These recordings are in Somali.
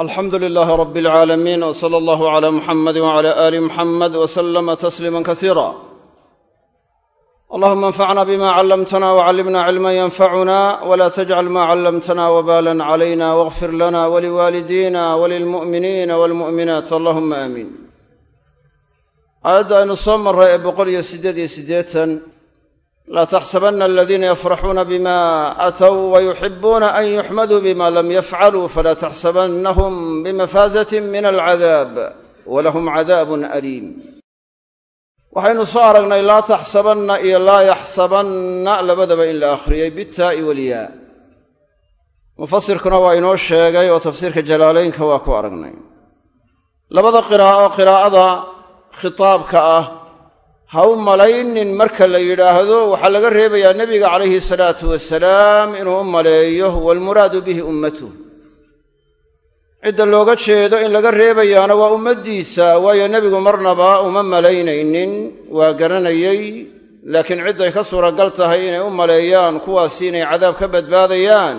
alxamdu lilaahi rab alcaalamiin w sala allahu cala muxamadi wcala aali muxamed w salama tasliima kasiira allahuma anfacna bima callamtana wcallimna cilman yanfacuna wla tajcal ma callamtana wbalan calayna wاغfir lana waliwaalidina walilmu'miniina walmu'minaat allahuma aamiin aayadda aynu soo marray ee boqol iyo siddeed iyo siddeetan laa taxsabanna aladiina yafraxuuna bima aatow wayuxibuuna an yuxmaduu bima lam yafcaluu falaa taxsabannahum bimafaazatin min alcadaab walahum cadaabun aliim waxaynu soo aragnay laa taxsabanna iyo laa yaxsabanna labadaba in la akhriyey bitaa'i walyaa mufasirkuna waa inoo sheegay oo tafsiirka jalaalaynka waa ku aragnay labada qiraa'o qiraa'ada khitaabka ah ha u malaynin marka la yidhaahdo waxaa laga reebayaa nebiga calayhi salaatu wasalaam inuu u maleeyo waalmuraadu bihi ummatuh cidda looga jeedo in laga reebayaana waa ummaddiisa waayo nebigu marnaba uma malaynaynin waa garanayey laakiin cidday ka suuragal tahay inay u maleeyaan kuwaasi inay cadaab ka badbaadayaan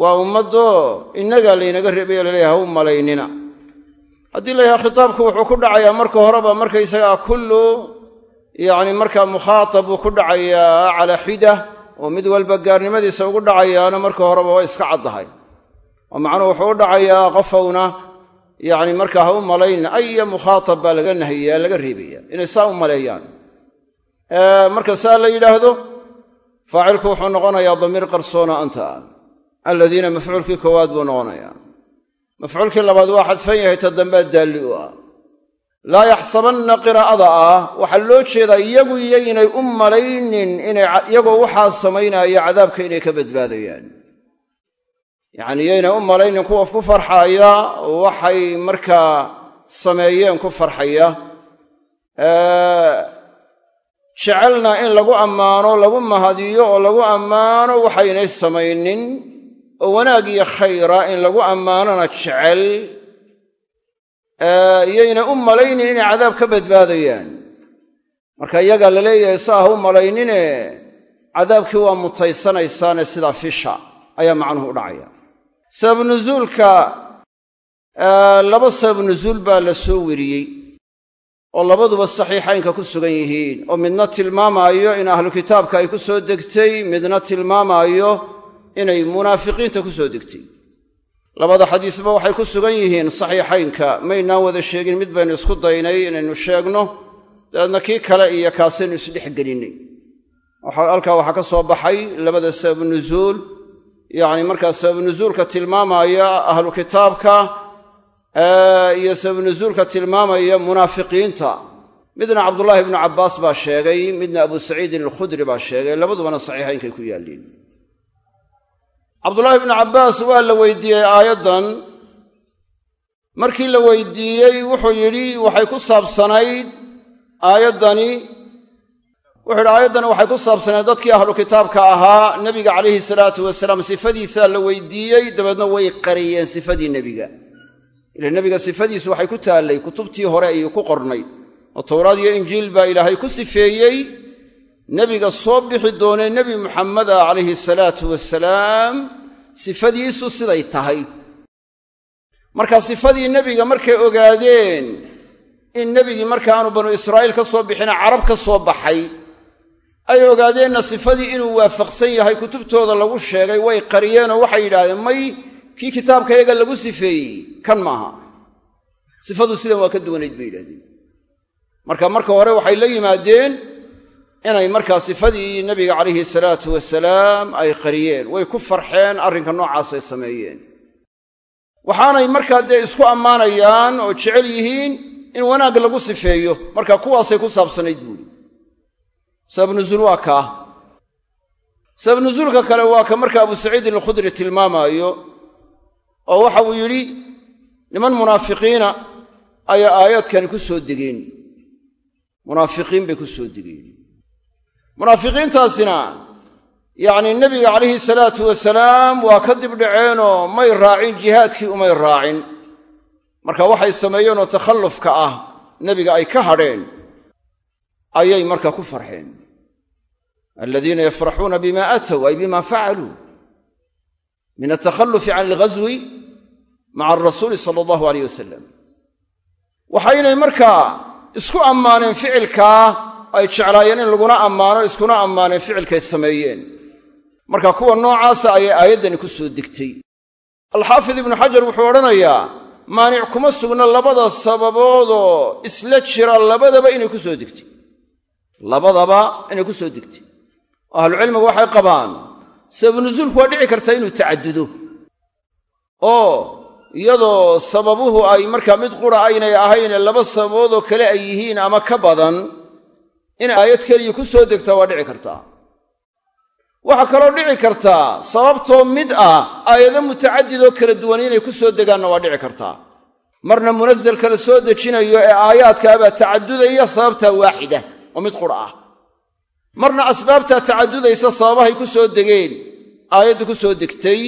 waa ummaddoo innagaa laynaga reebaya la leeyahay ha u malaynina. Haddii la khitaabku wuxuu ku dhacayaa marka horeba markaysagaa kullu yacni markaa mukhaatab buu ku dhacayaa calaa xida oo mid walba gaarnimadiisa ugu dhacayaana marka horeba waa iska caddahay. Oo macnuhu wuxuu u dhacayaa qofowna yacni markaa ha u malaynin aya mukhaatab baa laga nahiyaa laga reebaya inay saa u maleeyaan. Marka saa la yidhaahdo faacilku wuxuu noqonayaa damiir qarsoona anta ah aladiina mafcuulkii koowaad buu noqonayaa. Mafcuulkii labaad waa xadfan yahay ta daalli u ah laa yaxsabanna qiraa'ada ah waxaa loo jeedaa iyagu iyaynay u malaynin inay iyagoo waxaa samaynaya cadaabka inay ka badbaadayaan. Yacnii iyaynay u malaynin kuwa ku farxaaya waxay markaa sameeyeen ku farxaya. Jecelna in lagu ammaano lagu mahadiyo oo lagu ammaano waxaynay samaynin. Oo wanaag iyo khayra in lagu ammaanona jecel iyayna u malaynin inay cadaab ka badbaadayaan. Marka iyagaa la leeyahay saa ha u malaynine cadaabkii waa mutaysanaysaane sidaa fisha ayaa macnuhu u dhacaya. Sababu nusuulka laba sababu nusuul baa la soo weriyey oo labaduba saxiixaynka ku sugan yihiin oo midna tilmaamaayo in ahlu kitaabka ay ku soo degtay midna tilmaamaayo inay munaafiqiinta ku soo degtay labada xadiisba waxay ku sugan yihiin saxiixaynka. Maynaan wada sheegin mid baynu isku daynay inaynu sheegno dabeedna kii kale iyo kaasaynu isdhex gelinnay. Halkaa waxaa ka soo baxay labada sababu nusuul yacni markaa sababu nusuulka tilmaamaya ahlu kitaabka iyo sababu nusuulka tilmaamaya munaafiqiinta. Midna cabdullaahi ibnu cabbaas baa sheegay midna abu saciidin alkhudri baa sheegay labadubana saxiixaynkay ku yaalliin cabdullaahi ibnu cabbaas waa la weydiiyey aayaddan. Markii la weydiiyey wuxuu yidhi waxay ku saabsanayd aayaddani wuxuu yidhi aayaddani waxay ku saabsanayd dadkii ahlu kitaabka ahaa nebiga calayhi salaatu wasalaam sifadiisaa la weydiiyey dabeedna way qariyeen sifadii nebiga. Ila nebiga sifadiisu waxay ku taallay kutubtii hore ayuu ku qornay oo towraad iyo injiil baa ilaahay ku sifeeyey nebiga soo bixi doonee nebi muxameda calayhi salaatu wasalaam sifadiisu siday tahay. Marka sifadii nebiga markay ogaadeen in nebigii markaaanu banu israa'iil ka soo bixina carab ka soo baxay ay ogaadeenna sifadii inuu waafaqsan yahay kutubtooda lagu sheegay way qariyeenoo waxay yidhaahdeen may kii kitaabkayaga lagu sifeeyey kan maaha. Sifadu sidan waa ka duwanayd bay yidhahdeen marka marka hore waxay la yimaadeen inay markaa sifadii nebiga calayhi salaatu wasalaam ay qariyeen. Way ku farxeen arrinka noocaasay sameeyeen. Waxaanay markaa dee isku ammaanayaan oo jecel yihiin in wanaag lagu sifeeyo. Marka kuwaasay ku saabsanayd buuli sabab nusuul waa kaa sabab nusuulka kale waa ka marka abu saciidin alkhudri tilmaamaayo oo waxa uu yidhi niman munaafiqiina ayaa aayaadkani ku soo degeen. Munaafiqiin bay ku soo degeen munaafiqiintaasina yacnii nebiga calayhi salaatu wasalaam waa ka dibdhaceenoo may raacin jihaadkii umay raacin. Marka waxay sameeyeenoo takhallufka ah nebiga ay ka hadheen ayay marka ku farxeen. Aladiina yafraxuuna bima aatow ay bima facaluu min altakhallufi can alghaswi maca arasuuli sala allahu aleyh wasalam waxaynay markaa isku ammaaneen ficilkaa ay jeclaayeen in laguna ammaano iskuna ammaaneen ficilkay sameeyeen. Marka kuwa noocaasa ayay aayaddani ku soo degtay. Alxaafid ibnu xajar wuxuu odhanayaa maanic kuma sugna labada sababoodoo isla jira labadaba inay ku soo degtay. Labadaba inay ku soo degtay. Ahlucilmigu waxay qabaan sababu nusuulku waa dhici karta inuu tacaddudo. Oo iyadoo sababuhu ay markaa mid qura aynay ahayne laba sababoodoo kale ay yihiin ama ka badan in aayad keliya ku soo degtaa waa dhici kartaa. Waxaa kaloo dhici kartaa sababtoo mid ah aayado mutacadidoo kala duwan inay ku soo degaanna waa dhici kartaa. Marna munasalka la soo dejinayo ee aayaadkaabaa tacadudaya sababtaa waaxida oo mid qura ah. Marna asbaabtaa tacadudaysa sababahay ku soo degeen aayadda ku soo degtay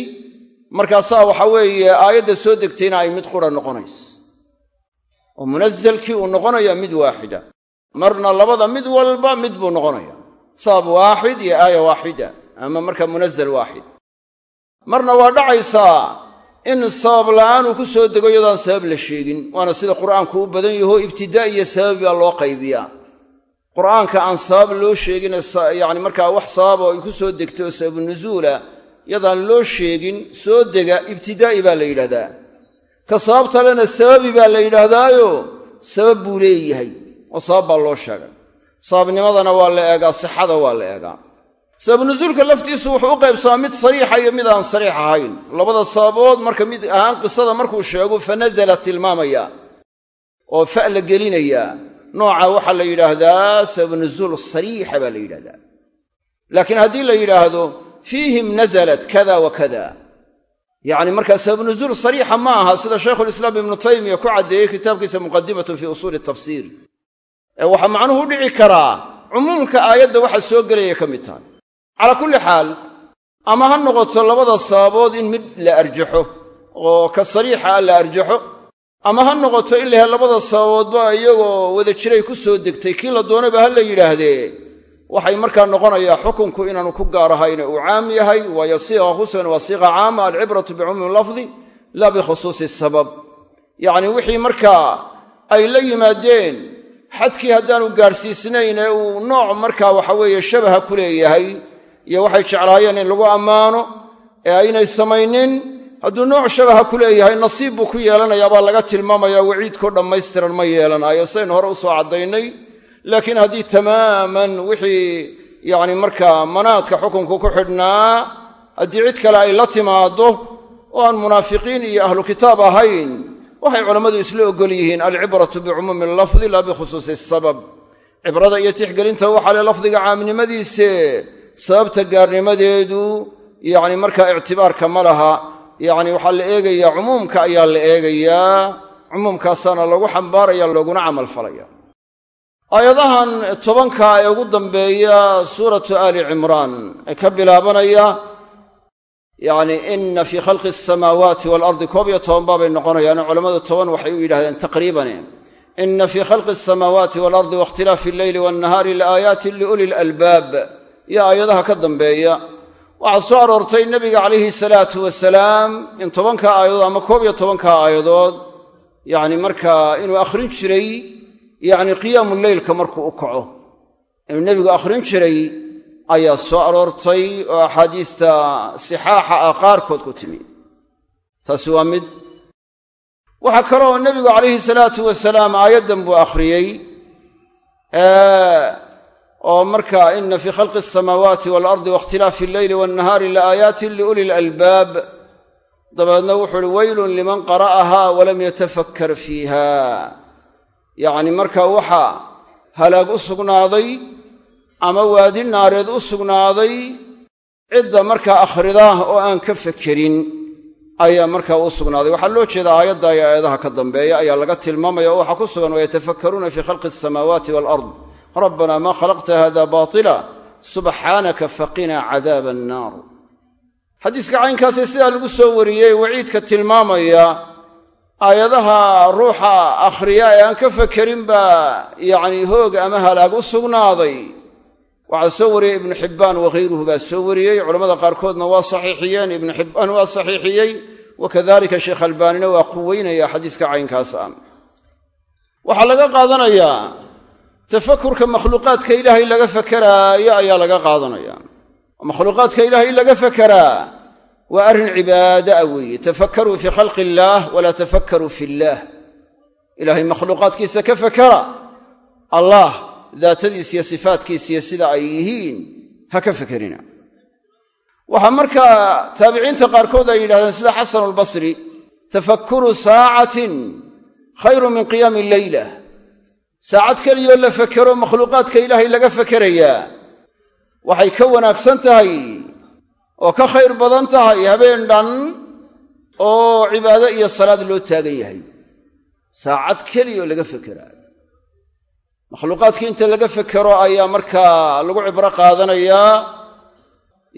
markaasaa waxa weeye aayadda soo degtayna ay mid qura noqonayso oo munasalkii uu noqonaya mid waaxida marna labada mid walba mid buu noqonaya. Sabab waaxid iyo aaya waaxida ama marka munazal waaxid. Marna waa dhacaysaa in sabab la'aan uu ku soo dego iyadaan sabab la sheegin waana sida qur'aanku u badan yaho ibtidaa iyo sababi baa loo qaybiyaa. Qur'aanka aan sabab loo sheegin yacni markaa wax sababa ay ku soo degtay oo sababu nuzuula yadaan loo sheegin soo dega ibtidaa'i baa la yidhahdaa. Ka sababta lena sababi baa la yidhaahdaayo sabab buu leeyahay oo sabab baa loo sheegay. Sababnimadana waa la eegaa sixada waa la eegaa. Sabab laftiisu wuxuu u qaybsamaa mid sariixa iyo mid aan sariix ahayn. Labada sababood marka mid ahaan qisada markuu sheego fa nazala tilmaamaya oo fa la gelinayaa nooca waxaa la yidhaahdaa sabab sariixa baa la yidhahdaa laakiin haddii la yidhaahdo fiihim nazalat kada wa kada yacni markaa sabab sariixa ma aha sida shaykhulislaam ibnu taymiya ku caddeeyey kitaabkiisa muqadimatun fii usuuli tafsiir waxaa macnuhu dhici karaa cumuumka aayadda waxa soo gelaya ka mid tahay. Calaa kulli xaal ama ha noqoto labada sababood in mid la arjaxo oo ka sariixa ah la arjaxo ama ha noqoto in lahe labada sababoodba iyagoo wada jiray ku soo degtay kii la doonayba ha la yidhaahdee waxay markaa noqonayaa xukunku inaanu ku gaar ahayne uu caam yahay waayo siiqa khusugan waa siiqa caama alcibratu bicumuumi lafdi laa bikhusuusi sabab. Yacni wixii markaa ay la yimaadeen xadkii haddaanu gaadhsiisnayn ee uu nooc markaa waxa weeye shabaha ku leeyahay iyo waxay jeclaayeen in lagu ammaano ee aynay samaynin hadduu nooc shabaha ku leeyahay nasiib buu ku yeelanayaa baa laga tilmaamayaa waciidkoo dhammaystiran ma yeelanaayo saynu hore u soo caddaynay laakiin haddii tamaaman wixii yacni markaa manaadka xukunku ku xidhnaa haddii cid kale ay la timaaddo oo aan munaafiqiin iyo ahlu kitaab ahayn waxay culammadu isla oggol yihiin alcibratu bicumuumi lafdi laa bikhusuusi sabab. Cibrada iyo tixgelinta waxaa le lafdiga caamnimadiise. Sababta gaarnimadeedu yacni markaa ictibaarka ma laha yacni waxaa la eegayaa cumuumka ayaa la eegayaa cumuumkaasaana lagu xambaaraya looguna camal falaya aayadahan tobanka ee ugu dambeeya suuratu aali cimraan ee ka bilaabanaya yacni ina fii khalqi asamaawaati waalardi koob iyo toban baabay noqonayaano culammadu toban waxay u yidhahdeen taqriibane ina fii khalqi asamaawaati waalardi waاkhtilaafi alleyli waannahaari laaayaati liuli lalbaab iyo aayadaha ka dambeeya waxaa soo aroortay nebiga calayhi salaatu wasalaam in tobanka aayadood ama koob iyo tobanka aayadood yacni markaa inuu akhrin jiray yacni qiyaamu leylka markuu u kaco. Inuu akhrin jiray ayaa soo aroortay oo axaadiista sixaaxa ah qaarkood ku timi. Taasi waa mid. Waxaa kaloo nebigu calayhi salaatu wasalaam aayaddan buu akhriyey oo marka ina fii khalqi asamaawaati waalardi waاkhtilaafi alleyli waannahaari laaayaatin liuli lalbaab dabeedna wuxuu uhi weylun liman qara'aha walam yatafakkar fiiha. Yacni marka waxaa halaag u sugnaaday ama waadi naareed u sugnaaday cidda markaa akhrida oo aan ka fekerin ayaa markaa u sugnaaday. Waxaa loo jeedaa aayadda iyo aayadaha ka dambeeya ayaa laga tilmaamaya oo waxaa ku sugan wayatafakkaruuna fii khalqi asamaawaati waalard rabbana maa khalaqta hada baatila subxaanaka faqinaa cadaaba annaar. Xadiiska caynkaasee sidaa lagu soo wariyey waciidka tilmaamaya aayadaha ruuxa akhriya ee aan ka fekerin baa yacni hoog ama halaag u sugnaaday waxaa soo wariyey ibnu xibbaan wakhayruhu baa soo wariyey. Culammada qaarkoodna waa saxiixiyeen. Ibnu xibbaan waa saxiixiyey. Wakadalika sheekh albaanina waa quweynaya xadiiska caynkaas ah. Waxaa laga qaadanayaa tafakurka makhluuqaadka ilaahay laga fakaraayo ayaa laga qaadanaya. Makhluuqaadka ilaahay laga fakeraa waa arrin cibaada ah weeye. Tafakaruu fii khalqi illaah walaa tafakkaruu fi illaah ilaahay makhluuqaadkiisa ka fakara allah daatadiisa iyo sifaatkiisiyo sida ay yihiin ha ka fakerina waxaa markaa taabiciinta qaarkood ay yidhahdeen sida xasanu albasri tafakkuru saacatin khayru min qiyaami leyla saacad keliyoo la fakero makhluuqaadka ilaahay laga fakerayaa waxay ka wanaagsan tahay oo ka khayr badan tahay habeen dhan oo cibaado iyo salaad loo taagan yahay. Saacad keliyaoo laga fekeraa makhluuqaadkii inta laga fekero ayaa markaa lagu cibro qaadanayaa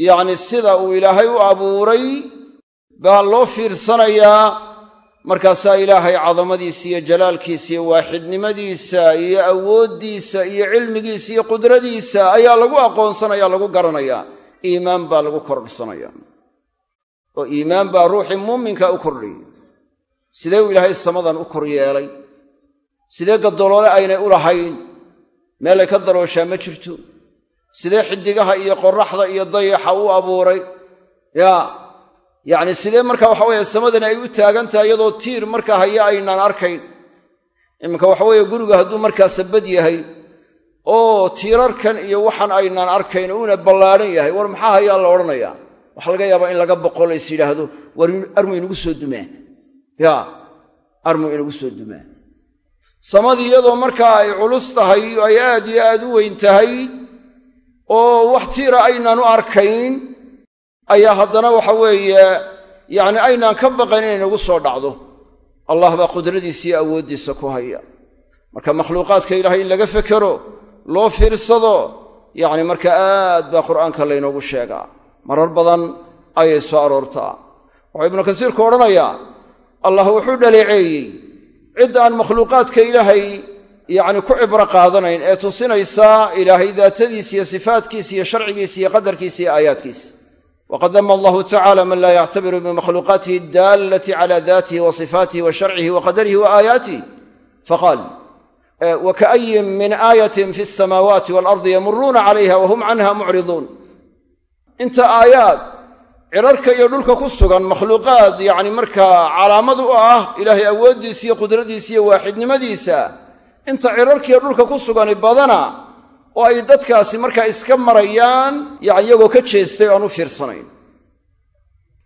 yacni sida uu ilaahay u abuuray baa loo fiirsanayaa. Markaasaa ilaahay cadamadiisa iyo jalaalkiisa iyo waaxidnimadiisa iyo awooddiisa iyo cilmigiisa iyo qudradiisa ayaa lagu aqoonsanaya lagu garanayaa. Iimaan baa lagu kordhsanaya oo iimaan baa ruuxii muuminka u kordhiyay sidee uu ilaahay samadan u kor yeelay sidee gaddoloole aynay u lahayn? Meelay ka darooshaa ma jirto. Sidee xiddigaha iyo qorraxda iyo dayaxa u abuuray? Yaa yacni sidee marka waxa weeye samadani ay u taagan tahay iyadoo tiir markaa haya aynaan arkayn? Iminka waxa weeye gurigu hadduu markaa sabad yahay oo tiirarkan iyo waxaan aynaan arkayn uuna ballaadhan yahay war maxaa hayaa la odhanayaa? Waxaa laga yaabaa in laga boqo lays yidhaahdo war armu inagu soo dumaan yaa armu inagu soo dumaan samadii iyadoo markaa ay culus tahay ay aad iyo aad u weyn tahay oo wax tiira aynaan u arkayn ayaa haddana waxa weeye yacni aynaan ka baqayn inay nagu soo dhacdo. Allah baa qudradiisa iyo awooddiisa ku haya. Marka makhluuqaadka ilaahay in laga fekero loo fiirsado yacni marka aad baa qur'aanka laynoogu sheegaa. Marar badan ayay soo aroortaa. Wuxuu ibnu kasiirku odhanayaa allah wuxuu dhaleeceeyey cidda aan makhluuqaadka ilaahay yacni ku cibro qaadanayn ee tusinaysaa ilaahay daatadiisa iyo sifaatkiisa iyo sharcigiisa iyo qadarkiisa iyo aayaadkiisa waqad dama allahu tacala man laa yactabiru bimakhluuqaatihi addaalati cala daatihi wa sifaatihi wa sharcihi wa qadarihi wa aayaatih faqaal wakaayin min aayatin fi alsamaawaati waalardi yamuruuna calayha wahum canha mucriduun. Inta aayaad cirarka iyo dhulka ku sugan makhluuqaad yacni markaa calaamad u ah ilaahay awooddiisa iyo qudradiisa iyo waaxidnimadiisa inta cirarkiiyo dhulka ku sugani badana oo ay dadkaasi markaa iska marayaan yani iyagoo ka jeestay o aan u fiirsanayn.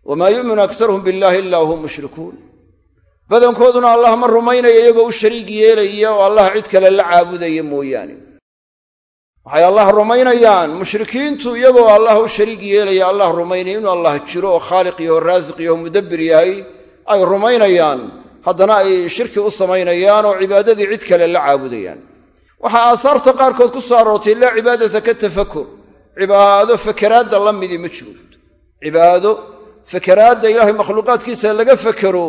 Wamaa yu'minu aktaruhum billahi ilaa hum mushrikuun. Badankooduna allah ma rumaynaya iyagoo u shariig yeelaya oo allah cid kale la caabudaya mooyaane waxay allah rumaynayaan. Mushrikiintu iyagoo allah u shariig yeelaya allah rumaynaya inuu allah jiro oo khaaliq yaho raasiq yaho mudabbir yahay ay rumaynayaan. Haddana ay shirki u samaynayaan oo cibaadadii cid kale la caabudayaan. Waxaa aasaarta qaarkood ku soo aroortay laa cibaadata ka tafakur. Cibaado fakeraadda la midii ma jiro. Cibaado fakeraadda ilaahay makhluuqaadkiisa laga fakero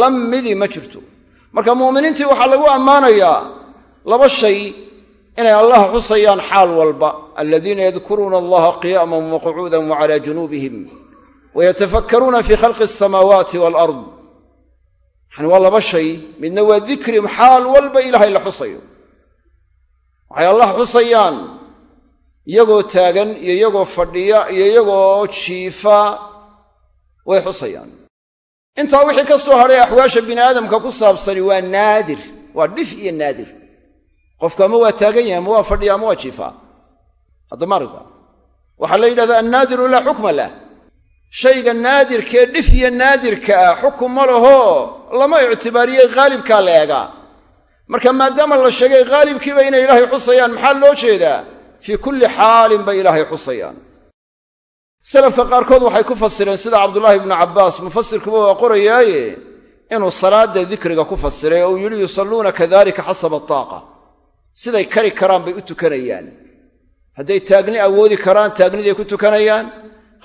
la midii ma jirto. Marka mu'miniintii waxaa lagu ammaanayaa laba shay inay allah xusayaan xaal walba aladiina yadkuruuna allaha qiyaaman wa qucuudan wa calaa junuubihim wayatafakkaruuna fii khalqi asamaawaati waalard yani waa laba shay midna waa dikrim xaal walba ilaahay la xusayo. Waxay allah xusayaan iyagoo taagan iyo iyagoo fadhiya iyo iyagoo jiifa way xusayaan. Intaa wixii ka soo hadhay axwaasha bini aadamka ku saabsani waa naadir waa dhif iyo naadir qofku ama waa taagan yahay ama waa fadhiya ama waa jiifaa. Haddamaarka waxaa la yidhahdaa annaadiru laa xukma lah. Shayga naadirkee dhif iyo naadirka ah xukum ma laho. Lama ictibaariyey haalibkaa la eegaa. Marka maadaama la sheegay haalibkiiba inay ilaahay xusayaan maxaa loo jeedaa? Fii kulli xaalin bay ilaahay xusayaan. Salafka qaarkood waxay ku fasireen sida cabdulaahi ibnu cabbaas mufasirkuba waa qorayaaye inuu salaadda dikriga ku fasiray uu yidhi yusalluuna kadalika xasaba taaqa siday kari karaan bay u tukanayaan. Hadday taagni awoodi karaan taagniday ku tukanayaan.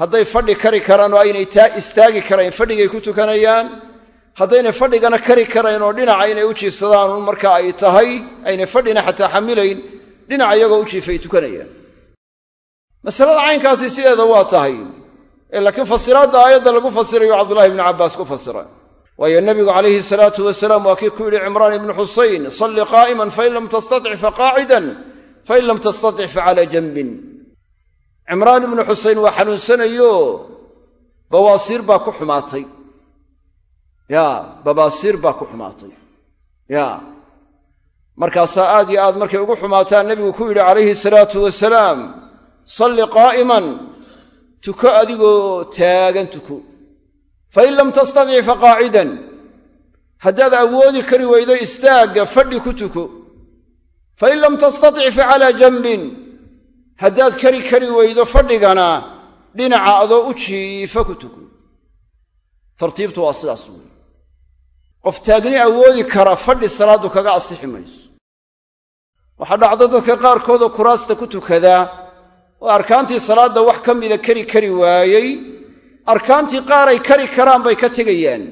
Hadday fadhi kari karaan oo aynay istaagi karayn fadhigay ku tukanayaan. Haddaynay fadhigana kari karayn oo dhinaca inay u jiifsadaan un marka ay tahay aynay fadhina xataa xamilayn dhinaca iyagoo u jiifay tukanayaan. Masalada caynkaasi sideeda waa tahay. Ee laakiin fasiraadda aayadda lagu fasirayo cabdullahi ibnu cabbaas ku fasira waayo nebigu calayhi salaatu wasalaam waa kii ku yidhi cimraan ibnu xusayn salli qaa'iman fain lam tastatic faqaacidan fain lam tastatic facalaa janbin. Cimraan ibnu xusayn waa xanuunsanayo bawaasiir baa ku xumaatay. Ya babaasiir baa ku xumaatay. Ya. Markaasaa aad iyo aad markay ugu xumaataan nebigu ku yidhi calayhi salaatu wasalaam salli qaa'iman tuko adigoo taagan tuko fain lam tastatic faqaacidan haddaad awoodi kari weydo istaagga fadhi ku tuko. fain lam tastatic facalaa janbin haddaad kari kari weydo fadhigana dhinaca adoo u jiifa ku tuko. tartiibtu waa sidaas weeye qof taagni awoodi kara fadhi salaaddu kaga asixi mayso. waxaa dhacdo dadka qaarkoodoo kuraasta ku tukadaa oo arkaantii salaadda wax ka mida kari kari waayey arkaantii qaar ay kari karaan bay ka tegayaan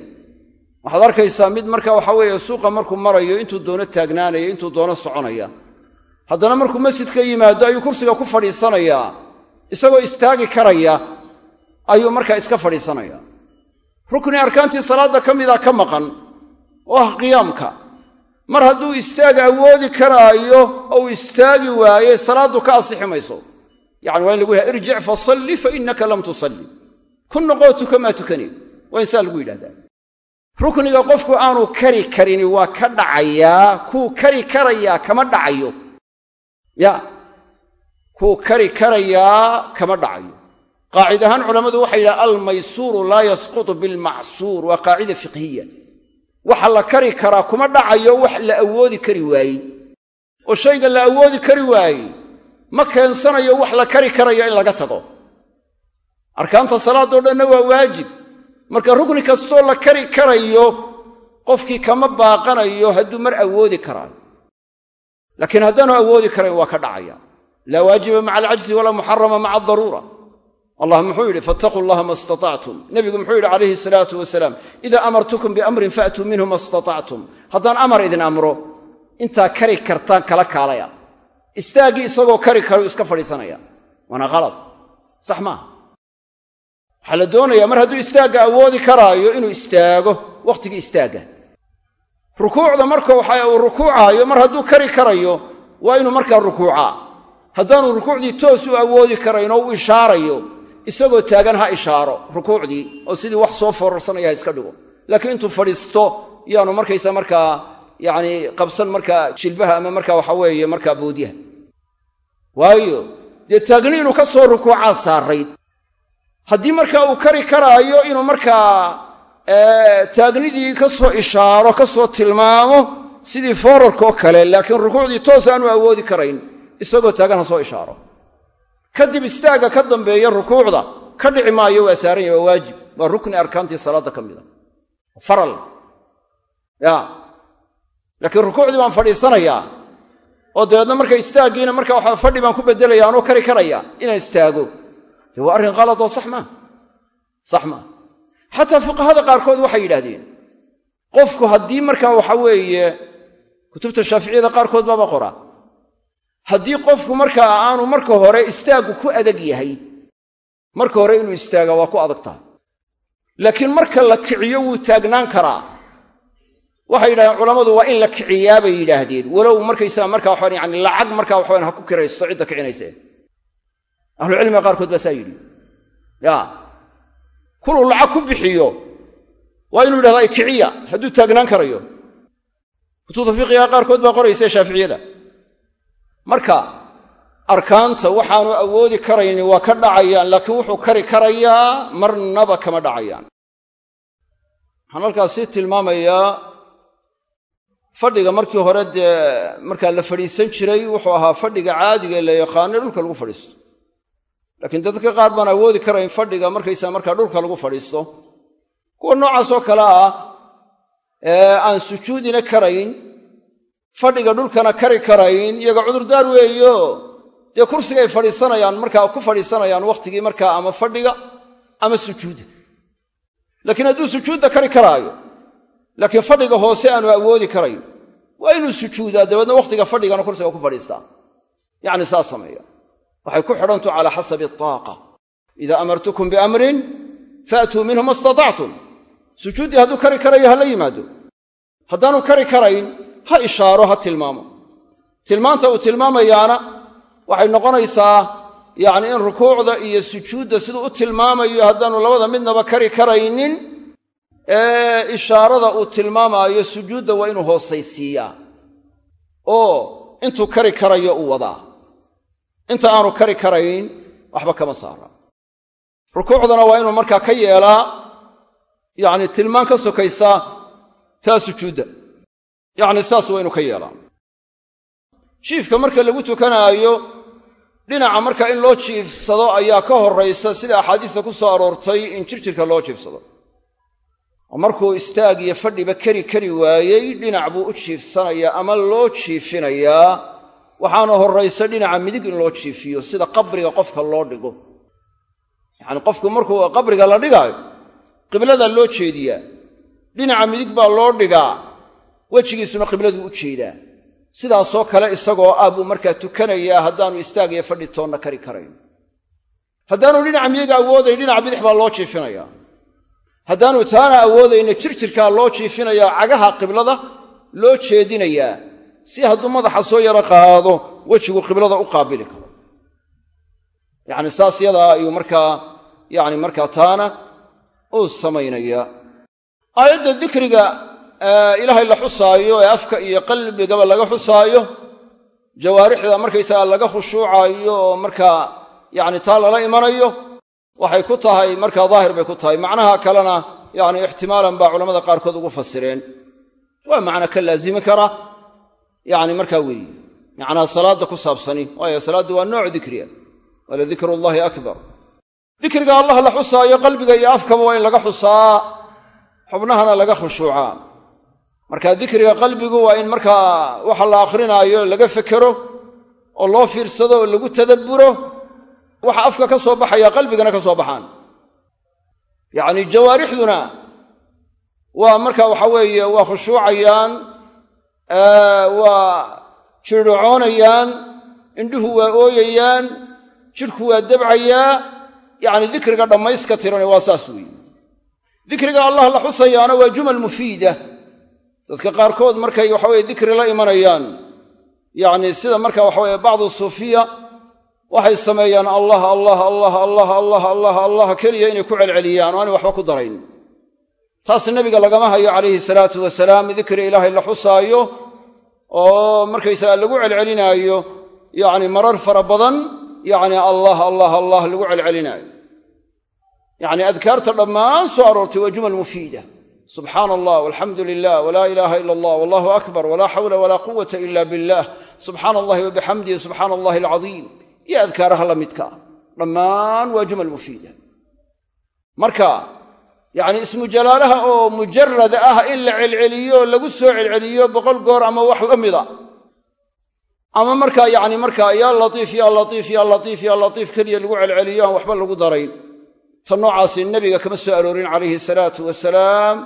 waxaad arkaysaa mid marka waxa weeye suuqa markuu marayo intuu doono taagnaanaya intuu doono soconaya. Haddana markuu masjidka yimaado ayuu kursiga ku fadhiisanayaa isagoo istaagi karaya ayuu markaa iska fadhiisanaya. Rukni arkaantii salaadda ka mida ka maqan oo ah qiyaamka. Mar hadduu istaag awoodi karaayo ou istaagi waaye salaaddu ka asixi mayso. Yacani waa in lagu yidhaha irjic fasalli fa innaka lam tusalli ku noqoo tuka maa tukani. Waa in saa lagu yidhahdaa rukniga qofku aanu kari karini waa ka dhacayaa kuu kari karayaa kama dhacayo. Ya kuu kari karayaa kama dhacayo. Qaacid ahaan culammadu waxay yidhaha almaysuuru laa yasqutu bilmacsuur. Waa qaacida fiqhiya. Waxa la kari karaa kuma dhacayo wax la awoodi kari waayey oo shayga la awoodi kari waayey ma keensanayo wax la kari karayo in laga tago arkaanta salaadoo dhanna waa waajib. Marka rukni kastoo la kari karayo qofkii kama baaqanayo hadduu mar awoodi karaayo laakiin haddaanu awoodi karayn waa ka dhacaya. Laa waajiba maca alcajzi walaa muxarama maca adaruura allah muxuu yidhi fattaquu llaha ma istatactum nebigu muxuu yidhi calayhi salaatu wasalaam idaa amartukum biamrin faatuu minhu ma istatactum haddaan amar idin amro intaa kari kartaan kala kaalaya. Istaaggii isagoo kari karayuu iska fadhiisanaya. Waana qalad sax maaha waxaa la doonayaa mar hadduu istaagga awoodi karaayo inuu istaago wakhtigii istaagga rukuucda marka waxa uu rukuucaayo mar hadduu kari karayo waa inuu markaa rukuucaa. Haddaanu rukuucdii toos u awoodi karayn oo u ishaarayo isagoo taagan ha ishaaro rukuucdii oo sidii wax soo foorarsanaya ha iska dhigo. Laakiin intuu fadhiisto yaanu markaysa markaa yacni qabsan markaa jilbaha ama markaa waxa weeye markaa boodyaha waayo dee taagni inuu ka soo rukuucaa saarayd haddii markaa uu kari karaayo inuu markaa taagnidii ka soo ishaaro ka soo tilmaamo sidii foorarkaoo kale laakiin rukuucdii toos aanu awoodi karayn isagoo taagan ha soo ishaaro. Kadib istaagga ka dambeeya rukuucda ka dhici maayo waa saaran yahy waa waajib waa rukni arkaantii salaadda ka mida. Faral. Ya. Laakiin rukuucdii baan fadhiisanayaa oo dabeedna marka istaaggiina marka waxa fadhi baan ku beddelaya anuu kari karaya inaan istaago dee waa arrin kalad oo sax maa sax maa xataa fuqahada qaarkood waxay yidhaahdeen qofku haddii markaa waxa weeye kutubta shaaficiyada qaarkood baaba qoraa. Haddii qofku markaa aanu marka hore istaaggu ku adag yahay marka hore inuu istaaga waa ku adag tahay laakiin marka la kiciyo wuu taagnaan karaa. Waxay yidhahdeen culammadu waa in la kiciyaa bay yidhaahdeen. Walow markaysaga markaa waxaan yani lacag markaa waxawan ha ku kiraysto cidda kicinayse ahlucilmiga qaarkood baa saa yidhi. Ya kuluu lacag ku bixiyo waa inuu yidhahdaa kiciya hadduu taagnaan karayo. Kutubta fiqiga qaarkood baa qoraysa shaaficiyada. Marka arkaanta waxaanu awoodi karayni waa ka dhacayaan laakiin wuxuu kari karayaa marnaba kama dhacayaan. Waxaan halkaas sii tilmaamayaa fadhiga markii hore dee markaa la fadhiisan jiray wuxuu ahaa fadhiga caadiga la yaqaano dhulka lagu fadhiisto laakiin dadka qaar baan awoodi karayn fadhiga markaysaa markaa dhulka lagu fadhiisto. Kuwa noocaasoo kale ah aan sujuudina karayn fadhiga dhulkana kari karayn iyaga cudurdaar weeyo. Dee kursigay fadhiisanayaan markaa ku fadhiisanayaan wakhtigii markaa ama fadhiga ama sujuudda. Laakiin hadduu sujuudda kari karaayo laakiin fadhiga hoose aanu awoodi karayn waa inuu sujuudaa dabeedna wakhtiga fadhigana kursiga ku fadhiistaa. Yacni saas sameeya waxay ku xidhantu calaa xasabi ataaqa idaa amartukum biamrin faatuu minhu ma istatactum sujuuddii hadduu kari karayo ha la yimaado. Haddaanu kari karayn ha ishaaro ha tilmaamo. Tilmaanta uu tilmaamayaana waxay noqonaysaa yacni in rukuucda iyo sujuudda siduu u tilmaamayo haddaanu labada midnaba kari karaynin ee ishaarada uu tilmaamaayo sujuudda waa inuu hoosaysiiyaa. Oo intuu kari karayo uu wadaa inta aanu kari karayn waxba kama saara. Rukuucdana waa inuu markaa ka yeelaa yacni tilmaan ka sokaysa taa sujuudda. Yacni saas waa inuu ka yeelaa. Jiifka marka lagu tukanaayo dhinaca marka in loo jiifsado ayaa ka horraysa sida axaadiista ku soo aroortay in jirjirka loo jiifsado. Oo markuu istaag iyo fadhiba keri kari waayey dhinac buu u jiifsanayaa ama loo jiifinayaa waxaana horraysa dhinaca midig in loo jiifiyo sida qabriga qofka loo dhigo. Yacani qofku markuu qabriga la dhigaayo qibladaa loo jeediyaa dhinaca midig baa loo dhigaa wejigiisuna qibladuu u jeedaa. Sidaasoo kale isagoo ah buu markaa tukanayaa haddaanu istaag iyo fadhi toonna kari karayn. Haddaanu dhinaca midig awoodayn dhinaca bidix baa loo jiifinayaa. Haddaanu taana awoodayna jirjirkaa loo jiifinayaa cagaha qiblada loo jeedinayaa si hadduu madaxa soo yaro qaado wejigu qiblada u qaabili karo. Yacni saas yadaa ayuu markaa yacni markaa taana uu samaynayaa aayadda dikriga ilaahay la xusaayo ee afka iyo qalbigaba laga xusaayo jawaarixda markaysaga laga khushuucaayo oo markaa yacni taa lala imanayo waxay ku tahay markaa daahir bay ku tahay. Macnaha kalena yacni ixtimaalan baa culamada qaarkood ugu fasireen. Waa macna ka laazimi kara yacni markaa weeye macnaha salaadda ku saabsani. Waayo salaaddu waa nooc dikriya. Wala dikrullaahi akbar. Dikriga allah la xusaayo qalbiga iyo afkaba waa in laga xusaa. Xubnahana laga khushuucaa marka dikriga qalbigu waa in markaa waxa la akhrinaayo laga fekero oo loo fiirsado oo lagu tadabburo waxa afka ka soo baxaya qalbigana ka soo baxaan. Yacni jawaarixduna waa marka waxa weeye waa khushuucayaan waa jirdhocoonayaan indhuhu waa ooyayaan jidhku waa debcayaa yacni dikriga dhammayska tirani waa saas weeye dikriga allah la xusayaana waa jumal mufiida dadka qaarkood markay waxaweye dikri la imanayaan yacni sida marka waxaweye bacdu suufiya waxay sameeyaan allah allah allah allah allah allah allah keliya inay ku celceliyaan oo aanay waxba ku darayn taas nebiga lagama hayo calayhi salaatu wasalaam dikri ilaahay la xusaayo oo markaysaga lagu celcelinaayo yacni marar fara badan yacni allah allah allah lagu celcelinaayo yacni adkaarta dhammaan soo aroortay waa jumal mufiida. Subxaana allah walxamdu lilah walaa ilaaha ila allah wallahu akbar walaa xawla walaa quwata ila billah. Subxaana allahi wabixamdihi subxaana allahi alcadiim iyo adkaaraha la midka. Dhammaan waa jumal mufiida. Marka yacni ismu jalaalaha oo mujarad ah in la celceliyo oo lagu soo celceliyo boqol goor ama wax la mida. Ama markaa yacni markaa yaa latiif yaa latiif yaa latiif yaa latiif keliya lagu celceliyo aan waxba lagu darayn. Ta noocaasi nebiga kama soo aroorin calayhi salaatu wasalaam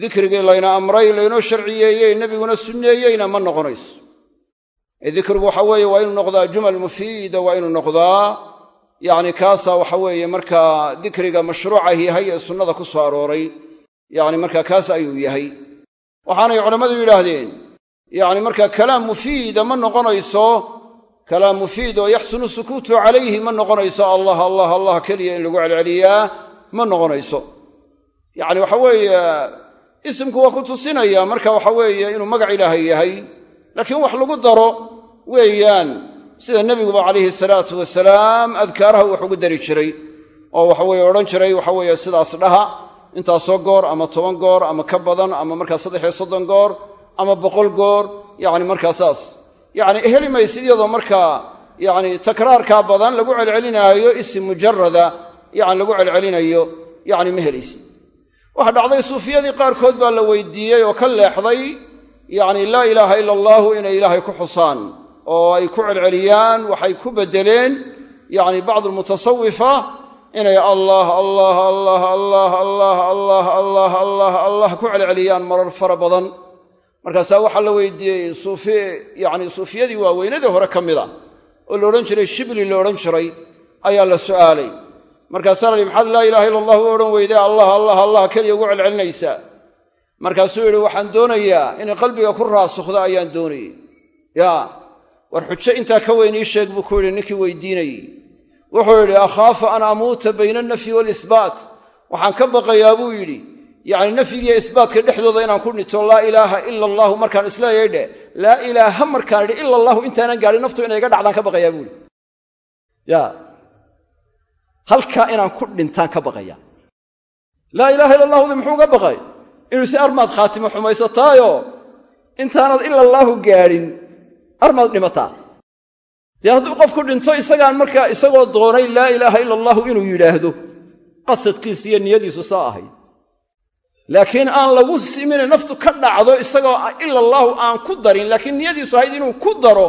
dikrigii layna amray laynoo sharciyeeyey nebiguna sunneeyeyna ma noqonayso. Ee dikrigu waxa weeye waa inuu noqdaa jumal mufiida waa inuu noqdaa yacni kaasaa waxa weeye markaa dikriga mashruucahi ee sunnada ku soo arooray yacni markaa kaas ayuu yahay. Waxaanay culammadu yidhaahdeen yacni markaa kalaam mufiida ma noqonayso kalaam mufiid oo yaxsunu sukuutu calayhi ma noqonayso allah allah allah keliya in lagu celceliyaa ma noqonayso. Yacni waxa weeye isimku waa ku tusinaya marka waxa weeye inuu magac ilaahay yahay laakiin wax lagu daro weeyaan sida nebiguba calayhi salaatu wasalaam adkaaraha wax ugu dari jiray oo waxaweye odhan jiray waxa weeye sidaas dhaha intaasoo goor ama toban goor ama ka badan ama markaa saddexiyo soddon goor ama boqol goor yacni markaa saas. Yacni heli maysid iyadoo markaa yacni takraarkaa badan lagu celcelinaayo isim mujarada yacni lagu celcelinayo yacni ma helaysid. Waxa dhacday suufiyadii qaarkood baa la weydiiyey oo ka leexday yacni laa ilaaha ila allaahu inay ilaahay ku xusaan oo ay ku celceliyaan waxay ku beddeleen yacni bacdu almutasawifa inay allah allah allah allah allah allah allah allah allah ku celceliyaan marar fara badan. Markaasaa waxaa la weydiiyey suufi yacni suufiyadii waaweynadii hore ka mid a oo la odhan jiray shibli la odhan jiray ayaa la su'aalay. Markaasaa la yihi maxaad laa ilaaha illa allah u odhan weyde allah allah allah keliya ugu celcelinaysaa markaasuu yidhi waxaan doonayaa inay qalbiga ku raasukhdo ayaan doonayey yaa war xujo intaa ka weyn ii sheeg buu ku yidhi ninkii weydiinayey. Wuxuu yidhi akhaafu an amuuta bayna alnafyi waalisbaat waxaan ka baqayaa buu yidhi yacni nafyigiiyo isbaatka dhexdooda inaan ku dhito laa ilaaha ila allaahu markaan isleeyay dheh laa ilaaha markaan idhi ila allahu intaanan gaadhin naftu inay iga dhacdaan ka baqayaa buuhi ya halkaa inaan ku dhintaan ka baqaya. Laa ilaaha illa allahudi muxuu ga baqay? Inuu si armaad khaatimo xumaysataayo intaanad ila allaahu gaadhin armaad dhimataa dee hadduu qofku dhinto isagaan markaa isagoo doonay laa ilaaha ila allaahu inuu yidhaahdo qasadkiisa iyo niyadiisu saa ahayd. Laakiin aan lagu simine naftu ka dhacdo isagoo ila allaahu aan ku darin laakiin niyadiisu ahayd inuu ku daro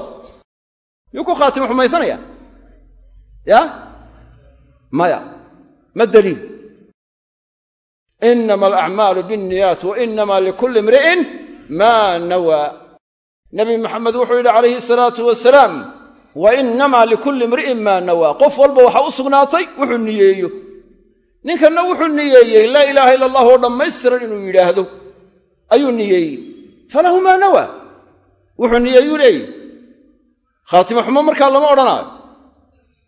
yuu ku khaatimo xumaysanaya ya maya ma daliil. Inama alacmaalu binniyaat wa inama likulli imri'in maa nawaa nabi maxamed wuxuu yidhi calayhi salaatu wasalaam wa inama likulli imri'in maa nawaa qof walba waxaa u sugnaatay wuxuu niyeeyo. Ninkanna wuxuu niyeeyey laa ilaaha ila allah oo dhammaystiran inuu yidhaahdo ayuu niyeeyey. Falahu maa nawaa wuxuu niyeeyuu leeyihi khaatimo xumo markaa lama odhanaayo.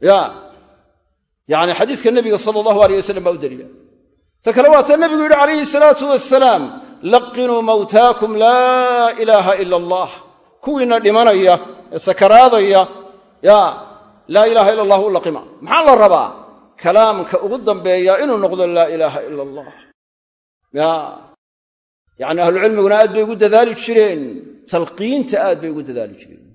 Ya. Yacni xadiiska nebiga sala allahu aleyh wasalam baa u daliila. Ta kale waa ta nebigu yidhi calayhi salaatu wasalaam laqinuu mawtaakum laa ilaaha ila allah kuwiinna dhimanaya ee sakaraadaya ya laa ilaaha ila allah u laqima maxaa la rabaa? Kalaamka ugu dambeeya inuu noqdo laa ilaaha ila allah ya yacni ahlucilmiguna aad bay ugu dadaali jireen. Talqiinta aad bay ugu dadaali jireen.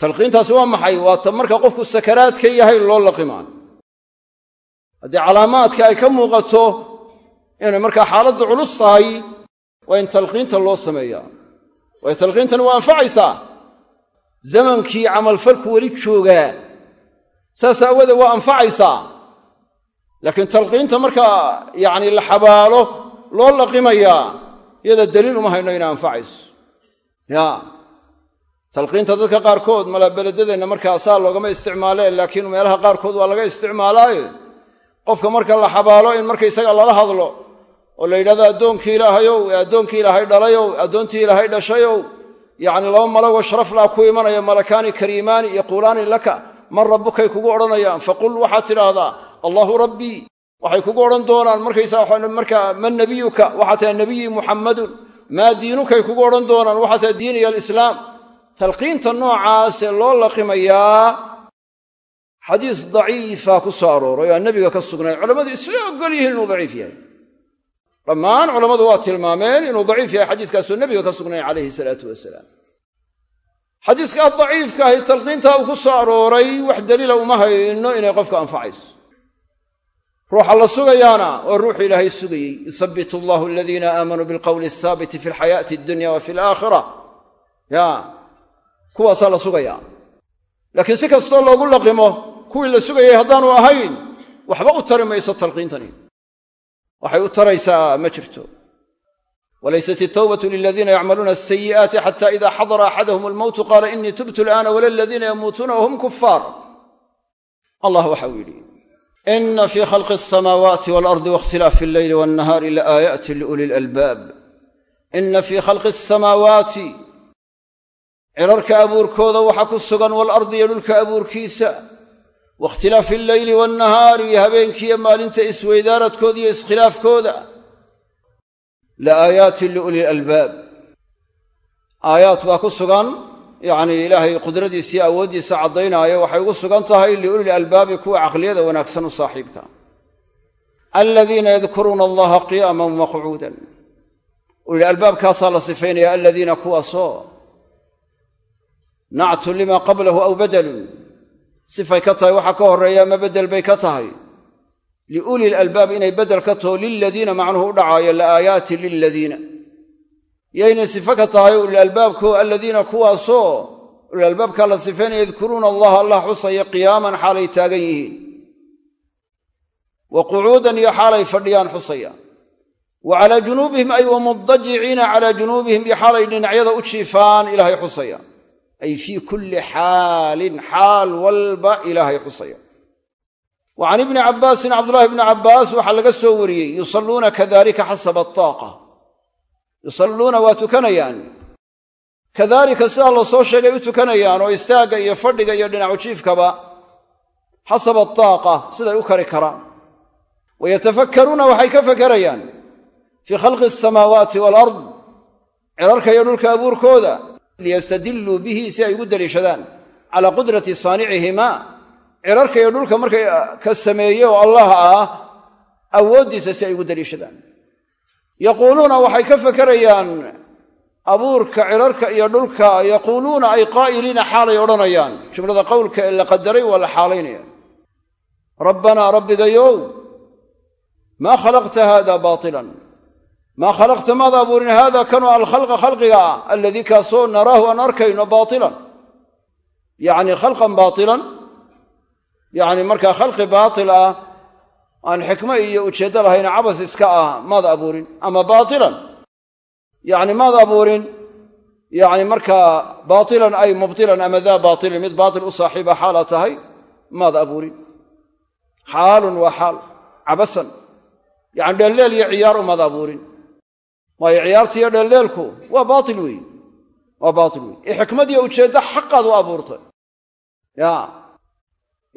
Talqiintaasi waa maxay? Waa ta marka qofku sakaraadka yahay loo laqimaa haddii calaamaadka ay ka muuqato inay markaa xaaladdu culus tahay waa in talqiinta loo sameeyaa waayo talqiintani waa anfacaysaa zamankii camalfalku weli joogaa saas aawoodee waa anfacaysaa. Laakiin talqiinta markaa yacni la xabaalo loo laqimayaa iyada daliil uma hayno inay anfacayso. Ya. Talqiinta dadka qaarkood malaabeledadeenna markaa saa loogama isticmaaleen laakiin meelaha qaarkood waa laga isticmaalaaye. Qofka marka la xabaalo in markaysaga lala hadlo oo la yidhahdo addoonkii ilaahayow ee addoonkii ilaahay dhalayow addoontii ilaahay dhashayow yacni laba malagoo sharaflaa ku imanaya malakaani kariimaani yaquulaani laka man rabbukay kugu odhanayaan. Faqul waxaad tidhaahdaa allaahu rabbii waxay kugu odhan doonaan markaysaa markaa man nabiyuka waxaa tahay nabiyii muxammadun maa diinukay kugu odhan doonaan waxaa tahay diiniya alislaam. Talqiinta noocaasee loo laqimayaa xadiis daciifa ku soo arooray oo nebiga ka sugnayn culammadu isla ogol yihiin inuu daciif yahay dhammaan culammadu waa tilmaameen inuu daciif yahay xadiiskaasoo nebiga ka sugnayn calayhi salaatu wasalaam. Xadiiskaas daciifka ahi talqiintaa uu ku soo arooray wax daliila uma hayno inay qofka anfacayso. Ruuxa la sugayaana waa ruuxu ilaahay sugayey yusabbit allahu aladiina aamanuu bilqowli asaabiti fi alxayaati addunya wa fi alaakhira ya kuwaasaa la sugayaa. Laakiin si kastoo loogu laqimo kuwii la sugayay haddaanu ahayn waxba u tari mayso talqiintani waxay u taraysaa ma jirto. Walaysat itawbatu liladiina yacmaluuna asayi'aati xata ida xadara axadahum almowtu qaala inii tubtu al'aana wala aladiina yamuutuuna wahum kufaar allah waxau yidhi ina fii khalqi alsamaawaati waalardi waاkhtilaafi alleyli walnahaari laaayaati liuli lalbaab ina fii khalqi asamaawaati cirarka abuurkooda waxa ku sugan waalardi iyo dhulka abuurkiisa waاkhtilaafi alleyli waannahaari iyo habeenkiiyo maalinta isweydaaradkooda iyo iskhilaafkooda la aayaatin liuli lalbaab aayaad baa ku sugan yacnii ilaahay qudradiisa iyo awooddiisa caddaynaayo waxay ugu sugan tahay liulil albaabi kuwa caqliyada wanaagsan u saaxiibka aladiina yadkuruuna allaha qiyaaman wa qucuudan ulil albaabkaasaa la sifaynaya aladiina kuwaasoo nactu lima qablahu aw badalun sifay ka tahay waxaa ka horreeya ama beddel bay ka tahay. Liuli lalbaab inay beddel ka taho liladiina macnuhu u dhacaayo laaaayaati liladiina yaynay sifo ka tahay ulilalbaabko aladiina kuwaasoo ulilalbaabkaa la sifaynaya yadkuruuna allaha allah xusaya qiyaaman xaalay taagan yihiin. Wa qucuudan iyo xaalay fadhiyaan xusaya. Wa calaa junuubihim ay wa mudajiciina calaa junuubihim iyo xaalay dhinacyada u jiifaan ilaahay xusaya ay fii kulli xaalin xaal walba ilaahay xusaya wa can ibni cabbaasin cabdullahi bni cabbaas waxaa laga soo wariyey yusalluuna kadalika xasaba ataaqa yusalluuna waa tukanayaan kadaalika sidaa la soo sheegay u tukanayaan oo istaagga iyo fadhiga iyo dhinacu jiifkaba xasaba ataaqa siday u kari karaan wa yatafakkaruuna waxay ka fakarayaan fii khalqi asamaawaati walard cirarka iyo dhulka abuurkooda liyastadilluu bihi si ay ugu daliishadaan. Calaa qudrati saanicihimaa cirarka iyo dhulka markay ka sameeye oo allah ah awooddiisa si ay ugu daliishadaan. Yaquuluuna waxay ka fakarayaan abuurka cirarka iyo dhulka. Yaquuluuna ay qaa'iliina xaalay odhanayaan. Jumlada qowlka ee la qadaray waa la xaalaynaya. Rabbanaa rabbigayow maa khalaqta haada baatilan maa khalaqta maad abuurin? Haada kanoo alkhalqa khalqiga ah aladii kaasoo naraahu aan arkayno baatilan. Yacni khalqan baatilan. Yacni markaa khalqi baatil ah aan xikmo iyo ujeeddo lahayn cabas iska ah maad abuurin? Ama baatilan? Yacni maad abuurin? Yacni markaa baatilan ay mubtilan ama daa baatilin mid baatil u saaxiiba xaala tahay maad abuurin? Xaalun waa xaal cabasan. Iyo ciyaar umaad abuurin waayo ciyaartiiyo dheelleelku waa baatil weeye waa baatil weeye ee xikmadiyo ujeeddo xaqaad u abuurtay. Ya.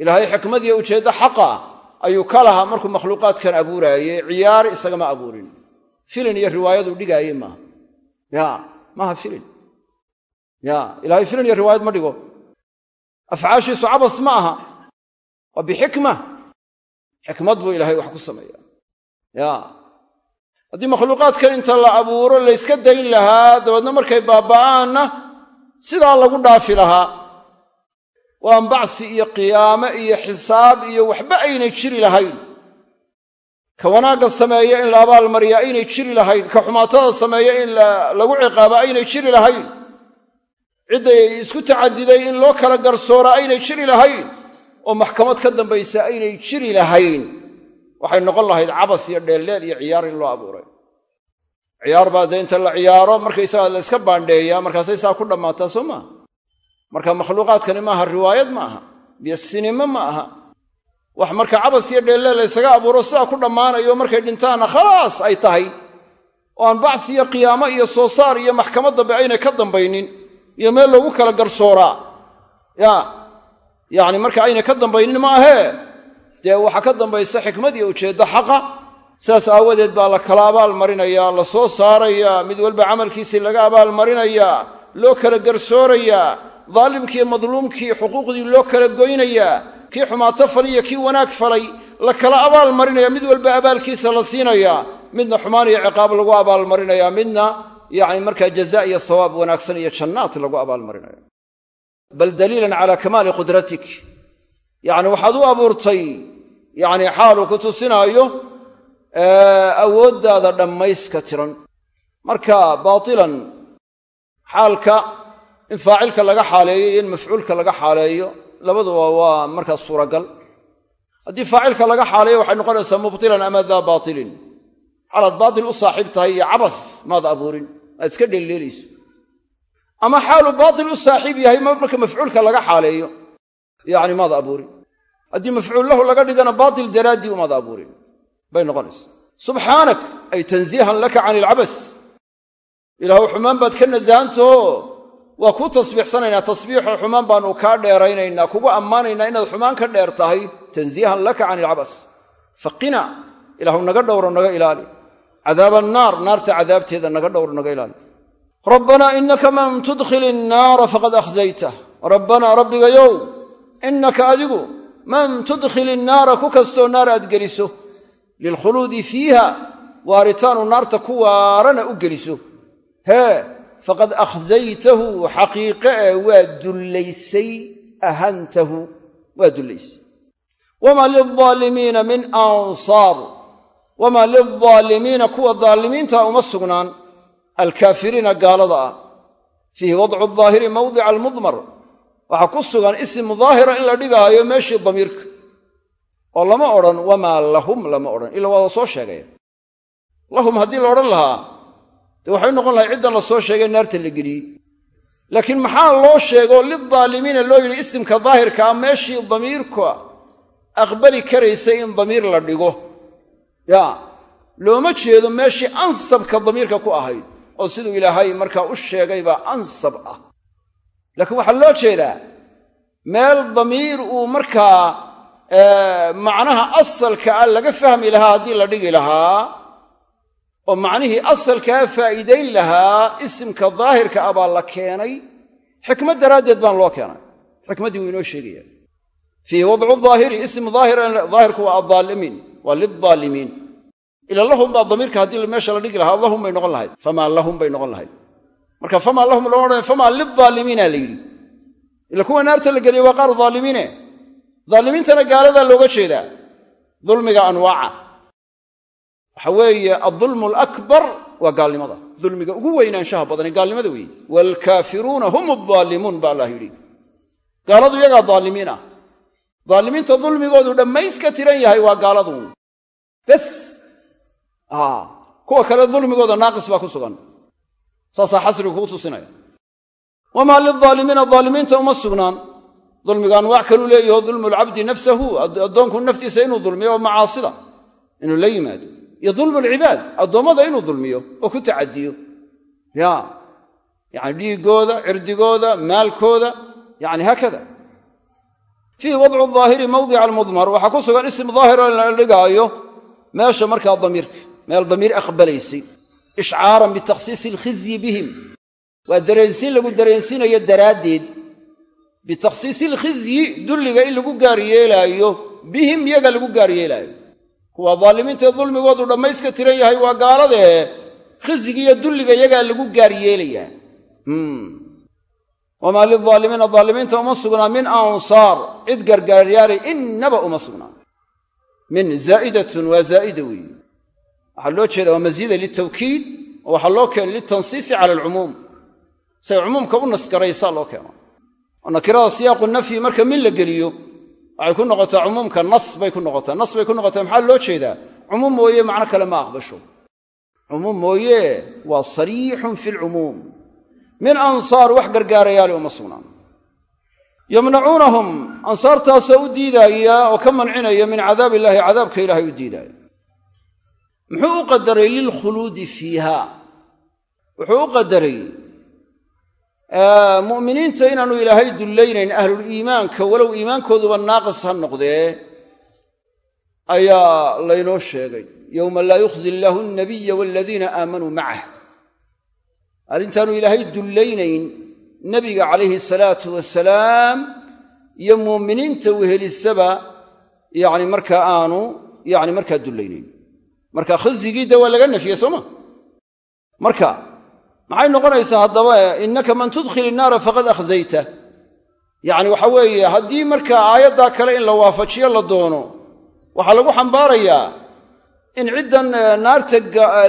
Ilaahay xikmadiyo ujeeddo xaqa ayuu ka lahaa markuu makhluuqaadkan abuuraaye ciyaar isagama abuurin. Filin iyo riwaayadu dhigaaye maaha ya. Maaha filin. Ya. Ilaahay filin iyo riwaayad ma dhigo. Afcaashiisu cabas ma aha. Waa bixikma. Xikmad buu ilaahay wax ku sameeya ya haddii makhluuqaadkan inta la abuuro layska dayn lahaa dabeedna markay baaba'aanna sidaa lagu dhaafi lahaa. Oo aan bacsi iyo qiyaame iyo xisaab iyo waxba aynay jiri lahayn. Ka wanaagga sameeya in la abaalmariya aynay jiri lahayn. Ka xumaatada sameeya in lagu ciqaaba aynay jiri lahayn. Cidday isku tacadiday in loo kala garsoora aynay jiri lahayn. Oo maxkamad ka dambaysa aynay jiri lahayn waxay noqon lahayd cabas iyo dheelleel iyo ciyaar in loo abuuray. Ciyaar baa dee inta la ciyaaro markaysaga la yska baandheeyaa markaasay saa ku dhammaataa soo maaha marka makhluuqaadkani maaha riwaayad ma aha iyo sinimo ma aha. Wax marka cabas iyo dheelleel la ysaga abuuro sidaa ku dhammaanayo markay dhintaanna khalaas ay tahay. Oo aan bacsi iyo qiyaamo iyo soo saar iyo maxkamad dambe aynay ka dambaynin iyo meel loogu kala garsooraa. Ya yacni marka aynay ka dambaynin ma ahee dee waxaa ka dambaysa xikmad iyo ujeeddo xaqa sidaas aawadeed baa la kala abaalmarinayaa la soo saarayaa mid walba camalkiisii laga abaalmarinayaa loo kala garsoorayaa daalimkiiyo madluumkii xuquuqdii loo kala goynayaa kii xumaato faliyo kii wanaag falay la kala abaalmarinaya mid walba abaalkiisa la siinayaa midna xumaan iyo ciqaab lagu abaalmarinaya midna yacni markaa jazaa iyo sawaab wanaagsan iyo jannaat lagu abaalmarinaya bal daliilan calaa kamaali qudratik yacni waxaad u abuurtay yacni xaaluu ku tusinaayo awooddaada dhammayska tiran. Marka baatilan xaalka in faacilka laga xaaleeyo iyo in mafcuulka laga xaaleeyo labaduba waa markaa suuragal. Haddii faacilka laga xaaleeyo waxay noqonaysaa mubtilan ama daa baatilin. Xaalaad baatil u saaxiib tahay iyo cabas maad abuurin aad iska dheelleelayso. Ama xaalu baatil u saaxiib yahay marka mafcuulka laga xaaleeyo yacni maad abuurin haddii mafcuul lahu laga dhigana baatil daraaddii umaad abuurin bay noqonaysaa. Subxaanak ay tansiihan laka can ilcabas ilaahu xumaan baad ka nasahantaho waa kuu tasbiixsanaynaa tasbiixoo xumaan baanu kaa dheeraynaynaa kugu ammaanaynaa inaad xumaan ka dheer tahay tansiihan laka can ilcabas faqina ilaahu naga dhowro naga ilaali. Cadaaba annaar naarta cadaabteeda naga dhowro naga ilaali. Rabbanaa innaka man tudkhil innaara faqad akhzaytah rabbanaa rabbigayow innaka adigu man tudkhil innaara ku kastoo naar aad geliso lilkhuluudi fiiha waaritaanu naarta ku waarana u geliso. Hee faqad akhzaytahu xaqiiqe ee waa dullaysay ahantahu waa dullaysay wamaa lilaalimiina min ansaar wamaa lilaalimiina kuwa daalimiinta uma sugnaan alkaafiriina gaalada ah. Fiihi wadcu daahiri mawdica almudmar waxaa ku sugan isim daahira in la dhigaayo meeshii damiirka. Oo lama odhan wamaa lahum lama odhan ila waa la soo sheegaya lahum haddii la odhan lahaa dee waxay noqon lahay ciddan la soo sheegay naarta la geliyey laakiin maxaa loo sheegoo lidaalimiina loo yidhi isimka daahirka ah meeshii damiirka aqbali karaysa in damiir la dhigo. Ya looma jeedo meeshii ansabka damiirka ku ahayd oo siduu ilaahay markaa u sheegay baa ansab ah laakiin waxaa loo jeedaa meel damiir uu markaa macnaha asalka ah laga fahmi lahaa haddii la dhigi lahaa oo macnihii asalkaa faa'iidayn lahaa isimka daahirka ah baa la keenay xikmad daraaddeed baan loo keenay. Xikmaddii wuu inoo sheegaya. Fiihi wadcu daahiri ism daahirku waa aaalimiin waa lilaalimiin ila baa damiirka haddii meesha la dhigi lahaa lahum bay noqon lahayd. Famaa lahum bay noqon lahayd marka famaa lahum loo odhanay famaa lilaalimiina la yidhi. Ila kuwa naarta la geliya waa qaar aalimiine aalimiintana gaaladaa looga jeedaa. Dulmiga anwaaca. Waxa weeye adulmu alakbar waa gaalnimada. Dulmiga ugu weynaanshaha badani gaalnimada weeye. Waalkaafiruuna hum adaalimuun ba allah yidhi. Gaaladu iyagaa daalimiin ah daalimiinta dulmigoodu dhammays tiran yahay waa gaaladu. Bes! Kuwa kale dulmigooda naaqis baa ku sugan saasaa xasrigu kuu tusinaya. Wamaa lilaalimiina daalimiinta uma sugnaan. Dulmiga anwaac kaluu leeyaho dulmu lcabdi nafsahu addoonku naftiisa inuu dulmiyo oo macaasida inuu la yimaado. Iyo dulmu alcibaad addoommada inuu dulmiyo oo ku tacadiyo ya yani dhiiggooda cirdigooda maalkooda yani haakada. Fiihi wadcu daahiri mawdica almudmar waxaa ku sugan ism daahiro in la dhigaayo meesha markaa damiirka meel damiir aqbalaysay ishcaaran bitakhsiisi alkhizyi bihim. Waa dareensiin lagu dareensiinayo daraaddeed. Bitakhsiisi alkhizyi dulliga in lagu gaar yeelaayo bihim yaga lagu gaar yeelaayo. Kuwa daalimiintaee dulmigoodu dhammayska tiran yahay waa gaaladee khizyigiiyo dulliga yagaa lagu gaar yeelayaa. Wamaa lilaalimiina daalimiinta uma sugnaa min ansaar. Cid gargaaryaalay innaba uma sugnaa. Min zaa'idatun waa zaa'ida weeye waxaa loo jeeda waa masiida litawkiid oo waxaa loo keenay litansiisi cala alcumuum say cumuumka u nasgaraysaa loo keeno. Nakirada siyaaqu nafyi marka min la geliyo waxay ku noqotaa cumuumka nas bay ku noqotaa. Nas bay ku noqotaa maxaa loo jeedaa? Cumuum mooye macno kale ma aqbasho. Cumuum mooye waa sariixun fi lcumuum min ansaar wax gargaarayaali uma sugnaan. Yamnacuunahum ansaartaasoo u diidaaya oo ka mancinaya min cadaab illaahi cadaabka ilaahay u diidaaya muxuu u qadaray lilkhuluudi fiiha? Wuxuu u qadaray? Mu'miniinta inaanu ilaahay dullaynayn ahluliimaanka walow iimaankooduba naaqis ha noqdee ayaa laynoo sheegay. Yowma laa yukhzi illaahu alnabiya waaladiina aamanuu macah arrintaanu ilaahay dullaynayn nebiga calayhi salaatu wasalaam iyo muuminiinta wehelisaba yacni markaa aanu yacni markaa dullaynayn marka khizyigiidda waa laga nafiyey sooma marka maxay noqonaysaa haddaba innaka man tudkhil innaara faqad akhzayta. Yacni waxa weeye haddii markaa aayaddaa kale in la waafajiyo la doono waxaa lagu xambaarayaa in ciddan naarta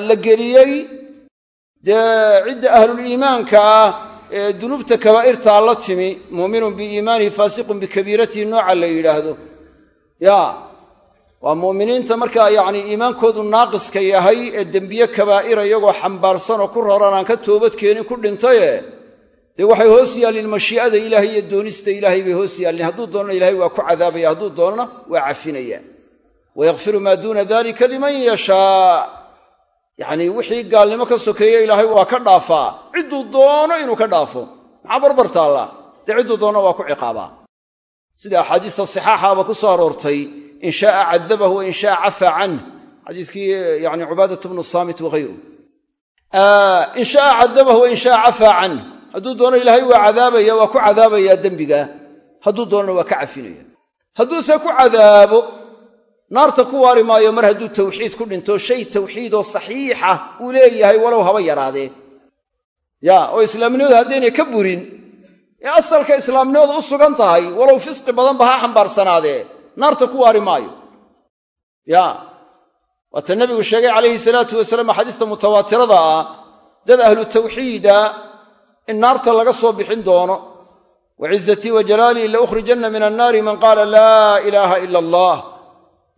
la geliyey dee cidda ahluliimaanka ah ee dunuubta kabaa'irtaa la timi muuminun biiimaanihi faasiqun bikabiiratihi nooca la yidhaahdo. Ya waa mu'miniinta markaa yacni iimaankoodu naaqiska yahay ee dembiye kabaa'ira iyagoo xambaarsan oo ku raran aan ka toobadkeenin ku dhintaye dee waxay hoos yaallin mashii'ada ilaahay iyo doonista ilaahay bay hoos yaallin hadduu doonana ilahay waa ku cadaabaya hadduu doonana waa cafinaya. Wayakfiru maa duuna dalika liman yashaa. Yacnii wixii gaalnimo ka sokeeye ilaahay waa ka dhaafaa. Cidduu doono inuu ka dhaafo. Maxaa barbar taallaa dee cidduu doona waa ku ciqaabaa in shaaa cadabahu wa in shaaa cafaa canh xadiiskii yani cubaadat bnu saamit waghayru in shaaa cadabahu wa in shaaa cafaa canh hadduu doono ilaahay waa cadaabaya waa ku cadaabayaa dembiga. Hadduu doonana waa ka cafinaya. Hadduuse ku cadaabo naarta ku waari maayo mar hadduu tawxiid ku dhinto shay tawxiidoo saxiixa uu leeyahay walow haba yaraadee ya oo islaamnimadu haddaynay ka burin ee asalka islaamnimadu u sugan tahay walow fisqi badanba ha xambaarsanaadee naarta ku waari maayo. Ya waata nebigu sheegay calayhi salaatu wasalaam axaadiista mutawaatirada ah dad ahlu tawxiida in naarta laga soo bixin doono. Wa cizatii wa jalaalii la ukhrijanna min annaari man qaala laa ilaaha ila allah.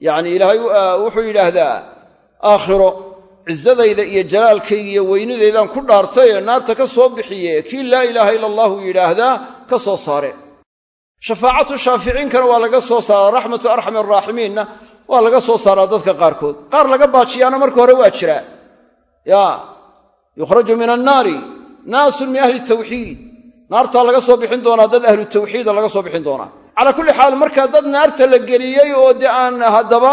Yacni ilaahay wuxuu yidhaahdaa aakhiro cisadayda iyo jalaalkayga iyo weynidaydaan ku dhaartaye naarta ka soo bixiye kii laa ilaaha ila allahu yidhaahdaa ka soo saare shafaacatu shaaficiinkana waa laga soo saaraa raxmatu arxam araaximiinna waa laga soo saaraa dadka qaarkood. Qaar laga baajiyaana marka hore waa jiraa. Ya yukhraju min annaari naasun min ahli tawxiid. Naartaa laga soo bixin doonaa dad ahlu tawxiida laga soo bixin doonaa. Calaa kulli xaal markaa dad naarta la geliyey oo dee aan haddaba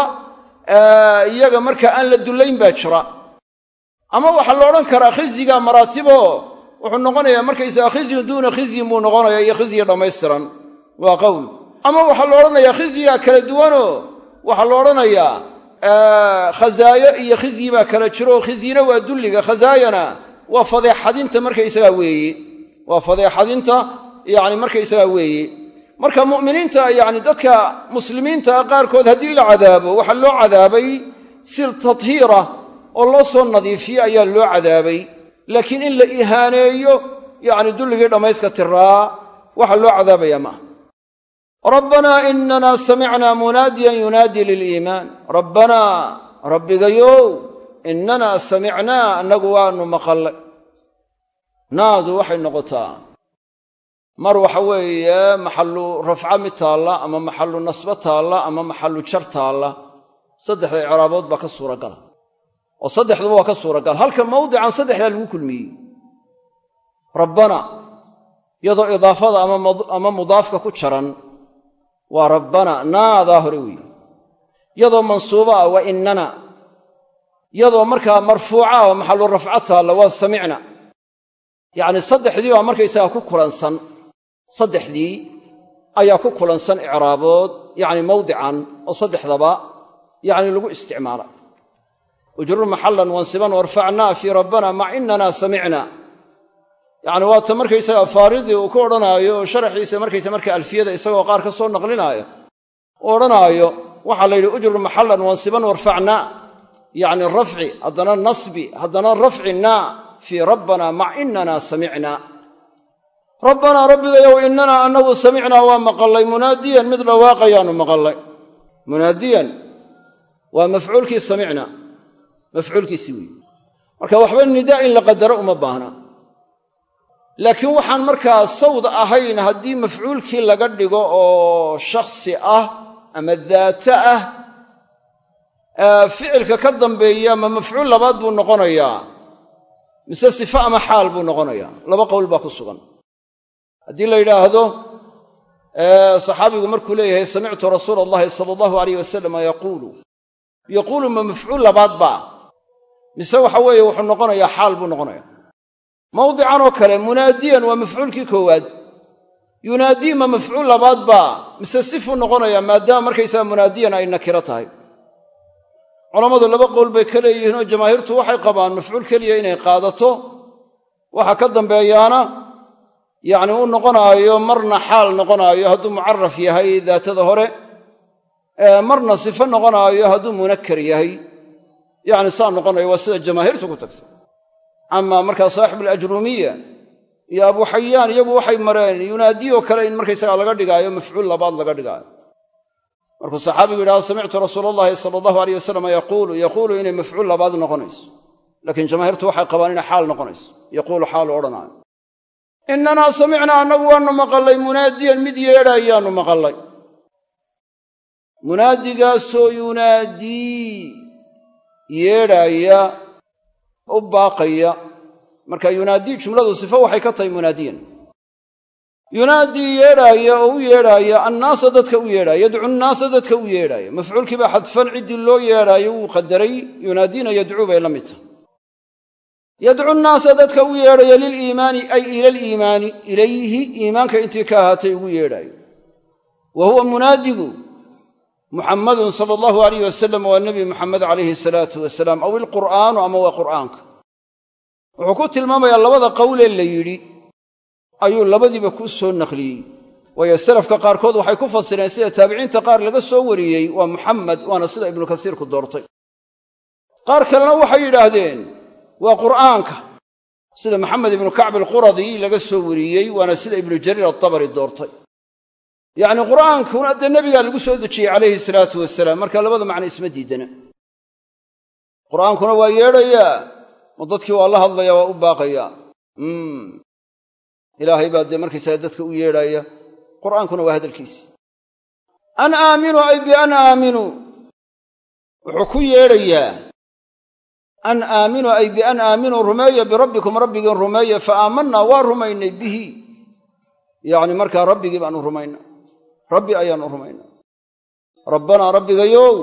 iyaga markaa aan la dullayn baa jira. Ama waxaa la odhan karaa khizyiga maraatibo wuxuu noqonayaa markaysaga khizyun duuna khizyin buu noqonaya iyo khizyi dhammaystiran waa qowl ama waxaa la odhanayaa khizyigaa kala duwanoo? Waxaa la odhanayaa khazaayo iyo khizyi baa kala jiro khizyina waa dulliga khazaayana waa fadeexadinta markaysagaa weeye waa fadeexadinta yani markaysagaa weeye marka mu'miniinta yani dadka muslimiinta qaarkood haddii la cadaabo waxaa loo cadaabay si tadhiira oo loo soo nadiifiye ayaa loo cadaabay. Laakiin in la ihaaneeyo yani dulligii dhammayska tiraa waxaa loo cadaabaya maaha rabbanaa inana samicnaa munaadiyan yunaadii liliimaan rabbanaa rabbigayow inana samicnaa annagu waanu maqallay naadu waxay noqotaa mar waxa weeye maxallu rafca mid taalla ama maxallu nasbo taalla ama maxallu jar taalla saddexda icraabood baa ka suuragala oo saddexduba waa ka suuragal halka mawdican saddexdaa lagu kulmiyey rabbana iyadoo idaafada ama mudaafka ku jaran waa rabbana naadaa hore weeye iyadoo mansuuba ah waa innana. Iyadoo markaa marfuuca oo maxallu rafca taalla waa samicna yacni saddexdii baa markaysagaa ku kulansan. Saddexdii ayaa ku kulansan icraabood yacni mawdican oo saddexdaba yacni lagu isticmaala. Ujrur maxallan wansiban warfacnaa fii rabbana mac inana samicna yacni waata markaysaga faaridii uu ku odhanaayo oo sharaxiisa markaysa marka alfiyada isagoo qaar ka soo naqlinaayo. U odhanaayo waxaa la yidhi ujrur maxallan wansiban warfacnaa. Yacni rafci haddana nasbi haddana rafcinaa fii rabbana mac inana samicna rabbanaa rabbigayow innana annagu samicnaa waa maqallay. Munaadiyan mid dhawaaqayaanu maqallay. Munaadiyan waa mafcuulkii samicna mafcuulkiisii weeye marka waxba nidaa in la qadaro uma baahna laakiin waxaan markaa sawd ahayn haddii mafcuulkii laga dhigo oo shakhsi ah ama daato ah ficilka ka dambeeya ma mafcuul labaad buu noqonayaa mise sifa ama xaal buu noqonayaa? Laba qowl baa ku sugan. Haddii la yidhaahdo saxaabigu markuu leeyahay samictu rasuula allahi sala allahu alayh wasalama yaquulu. Yaquulu ma mafcuul labaad baa mise waxa weeye wuxuu noqonayaa xaal buu noqonaya mawdican oo kale munaadiyan waa mafcuulkii koowaad. Yunaadii ma mafcuul labaad baa mise sifuu noqonayaa maadaama markaysaga munaadiyan ay nakiro tahay. Culammadu laba qowl bay ka leeyihiin oo jamaahiirtu waxay qabaan mafcuul keliya inay qaadato. Waxa ka dambeeyaana yacni uu noqonaayo marna xaal noqonaayo hadduu mucaraf yahay daatada hore marna sifo noqonaayo hadduu munakkar yahay. Yacni saa noqonayo waa sida jamaahiirtu ku tagto amaa markaa saaxibuulajruumiya iyo abu xayaan iyagu waxay mareen yunaadiyoo kale in markaysagaa laga dhigaayo mafcuul labaad laga dhigaayo. Markuu saxaabigu yidhahdo samictu rasuula allahi sala allahu aleyh wasalam yaquulu? Yaquulu inay mafcuul labaad noqonayso. Laakiin jamaahiirtu waxay qabaan inay xaal noqonayso. Yaquulu xaalu odhanaayo innanaa samicnaa annagu waannu maqallay munaadiyan mid yeedhaayaannu maqallay munaadigaasoo yunaadii yeedhaaya u baaqaya. Marka yunaadii jumladu sifo waxay ka tahay munaadiyan. Yunaadii yeedhaaya oo u yeedhaaya annaasa dadka u yeedhaaya yadcu nnaasa dadka u yeedhaaya mafcuulkii baa xadfan ciddii loo yeedhaayo wuu qadaray yunaadiina yadcuu bay la mid tahay. Yadcu nnaasa dadka u yeedhaya liliimaani ay ila aliimaani ilayhi iimaanka intii ka ahaatay ugu yeedhaayo wa muxammadun sala allahu alayh wasalam waa nebi muxamed calayhi salaatu wasalaam. Aw ilqur'aanu ama waa qur'aanka? Wuxuu ku tilmaamayaa labada qowlee la yidhi. Ayuu labadiiba ku soo naqliyey. Waayo salafka qaarkood waxay ku fasireen sida taabiciinta qaar laga soo wariyey waa muxamed waana sida ibnu kasiirku doortay. Qaar kalena waxay yidhaahdeen waa qur'aanka. Sida maxamed ibnu kacb alquradi laga soo wariyey waana sida ibnu jariir atabari doortay yacni qur'aankuna dee nebigaa lagu soo dejiyey calayhi salaatu wasalaam marka labada macno isma diidana. Qur'aankuna waa yeedhayaa oo dadkii waa la hadlaya waa u baaqayaa ilaahay baa dee markaysaga dadka u yeedhaaya qur'aankuna waa hadalkiisii an aaminuu ay bian aaminuu wuxuu ku yeedhayaa an aaminuu ay bian aaminuu rumeeya birabbikum rabbigiin rumeeya fa aamannaa waa rumaynay bihi. Yacni markaa rabbigii baanu rumaynay rabbi ayaanu rumaynay rabbanaa rabbigayow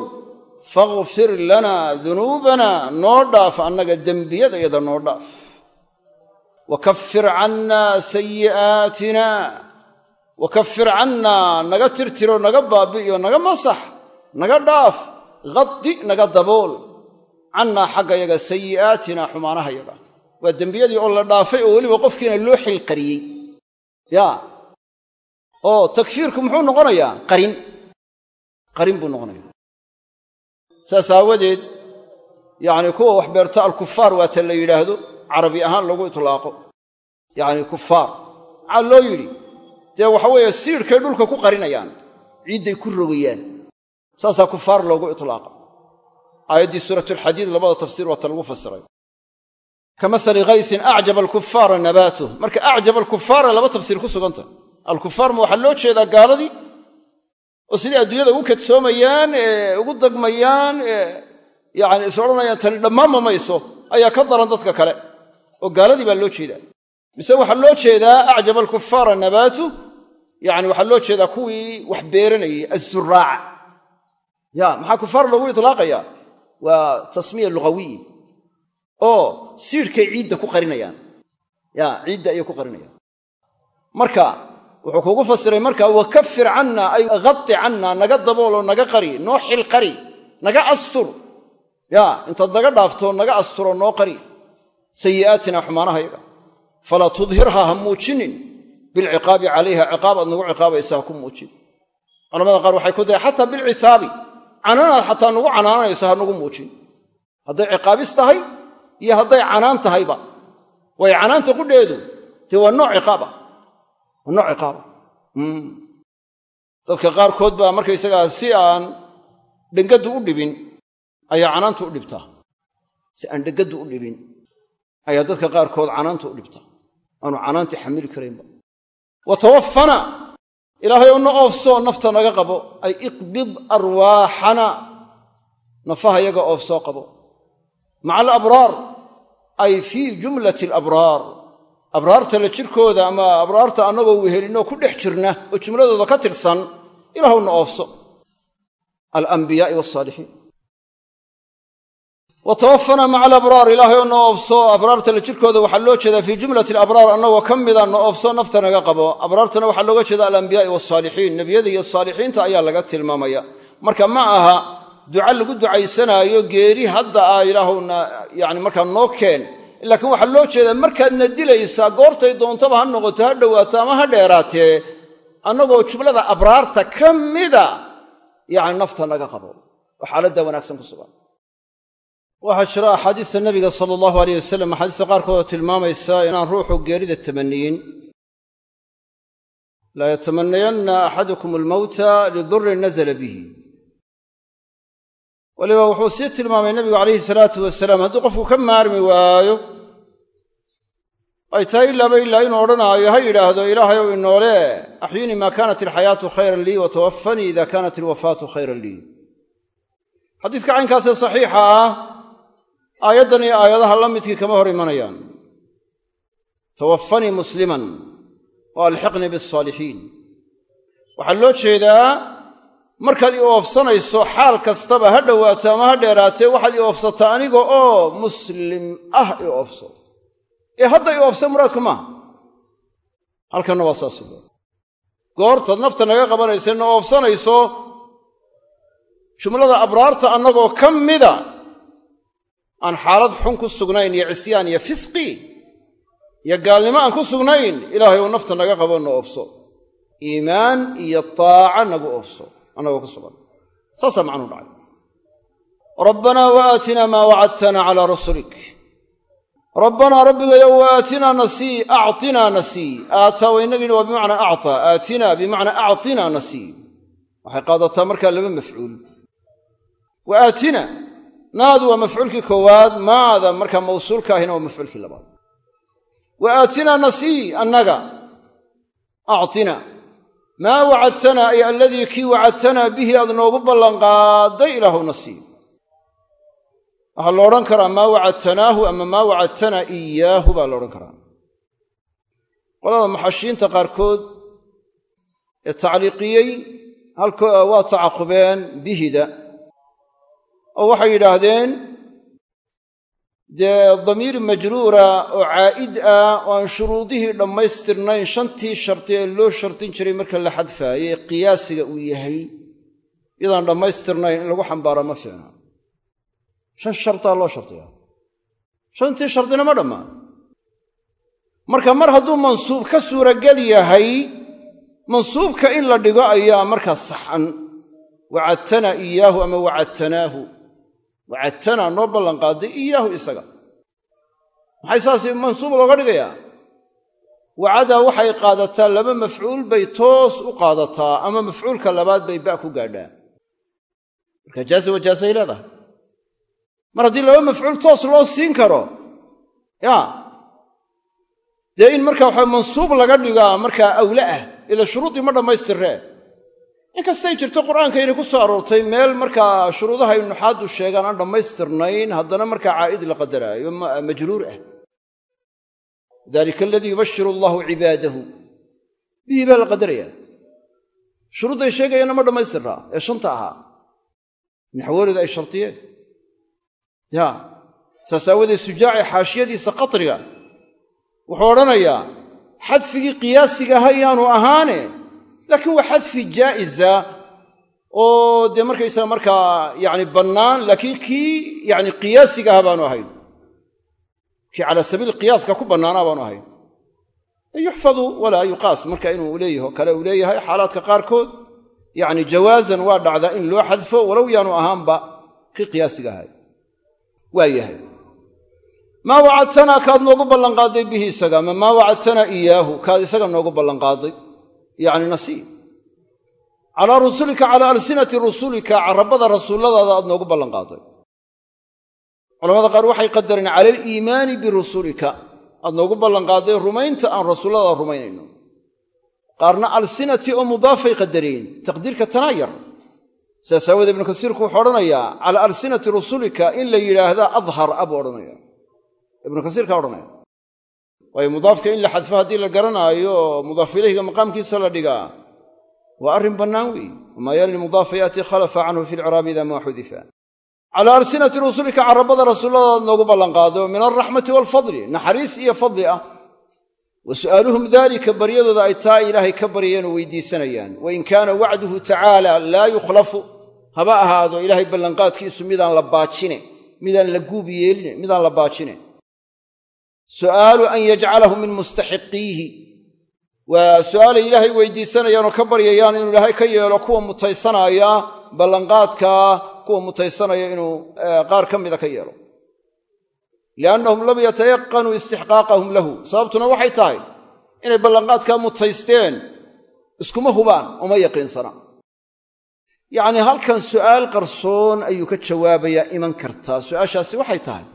fakfir lanaa dunuubanaa noo dhaaf annaga dembiyada iyada noo dhaaf. Wa kaffir cannaa sayi'aatina wa kaffir cannaa naga tirtiro naga baabi'iyo naga masax naga dhaaf khaddi naga dabool. Cannaa xagga yaga sayi'aatina xumaanaha yaga waa dembiyadii oo la dhaafay oo weliba qofkiina loo xilqariyey. Yaa oo takfiirku muxuu noqonayaa? Qarin. Qarin buu noqonaya saas aawadeed yacni kuwa wax beerta alkufaar waata la yidhaahdo carabi ahaan lagu itlaaqo. Yacni kufaar maxaa loo yidhi dee waxa weeye siidhkay dhulka ku qarinayaan ciidday ku rogayaan saasaa kufaar loogu itlaaqa aayaddii suuratulxadiid labada tafsiir waata lagu fasiray. Ka masali khaysin acjaba alkufaara nabaatuh marka acjaba alkufaara laba tafsiir ku sugantah alkufaar ma waxaa loo jeedaa gaaladii oo sidai adduunyada ugu kadsoomayaan ee ugu dagmayaan ee yacni is odhanayaan tani dhammaanma mayso ayaa ka daran dadka kale oo gaaladii baa loo jeedaa. Mise waxaa loo jeedaa acjaba alkufaara nabaatu yacni waxaa loo jeedaa kuwii wax beeranayay azuraaca ya maxaa kufaar loogu itlaaqayaa waa tasmiya lugawiya oo siidhkay ciidda ku qarinayaan. Ya ciidda ayay ku qarinayaan. Marka wuxuu kugu fasiray marka wakafir canna ay hadi canna naga dabooloo naga qari noo xil qari naga astur. Ya intaad naga dhaafto naga asturoo noo qari. Sayi'aatina xumaanahayaga falaa tudhirha ha muujinin. Bilciqaabi calayha ciqaab aad nagu ciqaabaysa ha ku muujin. Culamada qaar waxay ku dayan xataa bilcitaabi canaanaad xataa nagu canaananayso ha nagu muujin. Hadday ciqaabis tahay iyo hadday canaan tahayba waayo canaanta qudheedu dee waa nooc ciqaaba waa nooc ciqaaba dadka qaarkood baa markaysagaa si aan dhengaddu u dhibin ayaa canaantu u dhibtaa si aan dhengaddu u dhibin ayaa dadka qaarkood canaantu u dhibtaa aanu canaantii xamili karaynba wa tawaffana ilaahay na oofsoo nafta naga qabo ay iqbid arwaaxana nafaha yaga oofsoo qabo. Maca alabraar ay fii jumlati alabraar abraarta la jirkooda ama abraarta annagoo wehelinoo ku dhex jirna oo jumladooda ka tirsan ilaahowna oofso. Alambiyaai wasaalixiin wa maca alabraar ilaahay oo noo oofso. Abraarta la jirkooda waxaa loo jeedaa fii jumlati alabraar annagoo ka mida no oofso nafta naga qabo. Abraartana waxaa looga jeeda alambiyaai wasaalixiin nebiyada iyo saalixiinta ayaa laga tilmaamaya. Marka ma aha duca lagu ducaysanaayo geeri hadda ah ilaahowna yani markaa noo keen laakiin waxaa loo jeedaa markaadna dilaysaa goortay doontaba ha noqoto ha dhowaato ama ha dheeraatee annagoo jumlada abraarta ka mida yacni nafta naga qabo. Oo xaaladda wanaagsan ku sugan. Waxaa jira axaadiista nabiga sala allahu aleyh wasalam axaadiista qaarkood oo tilmaamaysa inaan ruuxu geerida tamaniyin. Laa yatamanayanna axadukum almowta lidurrin nazla bihi waliba wuxuu sii tilmaamay nabigu calayhi salaatu wasalaam hadduu qofku ka maarmi waayo ay tahay ilaaba ilaa inuu odhanaayo ha yidhaahdo ilaahayow inoole axyinii maa kaanat alxayaatu khayran lii wa tawaffanii ida kaanat alwafaatu khayran lii. Xadiiska caynkaasee saxiixa ah aayaddan iyo aayadaha la midkii kama hor imanayaan. Tawaffanii musliman wa alxiqnii bialsaalixiin waxaa loo jeedaa markaad i oofsanayso xaal kastaba ha dhowaato ama ha dheeraatee waxaad i oofsataa aniga oo muslim ah i oofso. Ee hadda i oofsa muraadku maaha halkanna waa saas goortaad nafta naga qabanaysa na oofsanayso jumlada abraarta annagoo ka mida aan xaalad xun ku sugnayn iyo cisyaan iyo fisqi iyo gaalnimo aan ku sugnayn ilaahay ou nafta naga qabo na oofso. Iimaan iyo taaca nagu oofso annagoo ku sugan. Saasaa macnuu dhacay. Rabbanaa wa aatinaa maa wacadtana calaa rasulik rabbanaa rabbigayow wa aatinaa nasii actinaa nasii. Aataa waynagini waa bimacnaa actaa. Aatinaa bimacnaa actinaa nasii. Waxay qaadataa markaa laba mafcuul. Wa aatina naadu waa mafcuulkii koowaad maada markaa mawsuulka ahina waa mafcuulkii labaad. Wa aatinaa nasii annaga. Actina maa wacadtanaa ay aladii kii wacadtanaa bihi aad noogu ballanqaaday ilaahuna sii waxaa la odhan karaa maa wacadtanaahu ama maa wacadtanaa iyaahu baa la odhan karaa. Qolada muxashiinta qaarkood ee tacliiqiyey halka waa tacaqubeen bihida oo waxay yidhaahdeen dee damiir majruura oo caa'id ah oo aan shuruudihii dhammaystirnayn shantii sharti ee loo shardin jiray marka la xadfaayey qiyaasiga uu yahay iyadaan dhammaystirnayn in lagu xambaaro ma fiicna. Shan shartaa loo shardiyaa shantii shardina ma dhammaan. Marka mar hadduu mansuub ka suuragel yahay mansuubka in la dhigo ayaa markaa saxan. Wacadtanaa iyaahu ama wacadtanaahu wacadtanaa noo ballanqaaday iyaahu isaga. Maxay saas mansuub looga dhigayaa? Wacadaa waxay qaadataa laba mafcuul bay toos u qaadataa ama mafcuulka labaad bay ba ku gaadhaa. Marka jaaza wajaasay leedahay. Mar haddii laba mafcuul toos loo siin karo ya dee in marka waxa mansuub laga dhigaa markaa awle ah ila shuruudii ma dhammaystirree inkastay jirto qur'aanka inay ku soo aroortay meel markaa shuruudaha ay nuxaaddu sheegaan aan dhammaystirnayn haddana markaa caa'id la qadaraayo majruur ah. Dalika aladii yubashiru allahu cibaadahu. Bihii baa la qadarayaa shuruudday sheegayaanna ma dhammaystirnaa ee shanta ahaa. Naxwooleeda ay shardiyeen ya saas aawadeed sujaaci xaashiyadiisa qatriga wuxuu odhanayaa xadfigii qiyaasiga aha yaanu ahaane laakiin waa xadfi jaa'iza oo dee markaysaga markaa yani bannaan laakiin kii yani qiyaasiga aha baanu ahayn. Kii cala sabiil qiyaaska ku bannaanaa baanu ahayn. Yuxfadu walaa yuqaas marka inuu leeyaho kale uu leeyahay xaalaadka qaarkood yani jawaazan waa dhacdaa in loo xadfo walow yaanu ahaanba kii qiyaasiga ahay. Waa maa wacadtanaa kaad noogu ballanqaaday bihi isaga ama maa wacadtanaa iyaahu kaad isaga noogu ballanqaaday yacni nasiib. Calaa rusulika calaa alsinati rusulika carabada rasuulladaada aad noogu ballanqaaday culamada qaar waxay qadareen cala aliimaani birusulika aad noogu ballanqaaday rumaynta aan rasuulladaada rumaynayno. Qaarna alsinati oo mudaafay qadareen taqdiirka tanaa yar. Sidaas aawoodee ibnu kasiirku wuxuu odhanayaa calaa alsinati rusulika in la yidhaahdaa adhar a buu odhanaya. Ibnu kasiirkaa odhanaya waayo mudaafka in la xadfo haddii la garanaayo oo mudaaf ilayhiga maqaamkiisa la dhigaa waa arrin bannaan weeye wamaa yali mudaafa yaatii khalafa canhu fi lciraabi ida maa xudifa. Calaa alsinati rusulika carabada rasuulladaad noogu ballanqaado min alraxmati waalfadli naxariis iyo fadli ah. Wa su'aaluhum daalika baryadooda ay taa ilaahay ka baryayeen oo weydiisanayaan. Wain kaana wacduhu tacaala laa yukhlafu haba ahaado ilaahay ballanqaadkiisu midaan la baajine midaan la guub yeeline midaan la baajine su'aalu an yajcalahu min mustaxiqiihi waa su'aalay ilaahay weydiisanayaan oo ka baryayaan inuu ilaahay ka yeelo kuwa mutaysanaya ballanqaadkaa kuwa mutaysanaya inuu qaar ka mida ka yeelo liannahum lam yatayaqanuu istixqaaqahum lahu sababtuna waxay tahay inay ballanqaadkaa mutaysteen iskuma hubaan uma yaqiinsana yacnii halkan su'aal qarsoon ayuu ka jawaabayaa iman kartaa su'aashaasi waxay tahay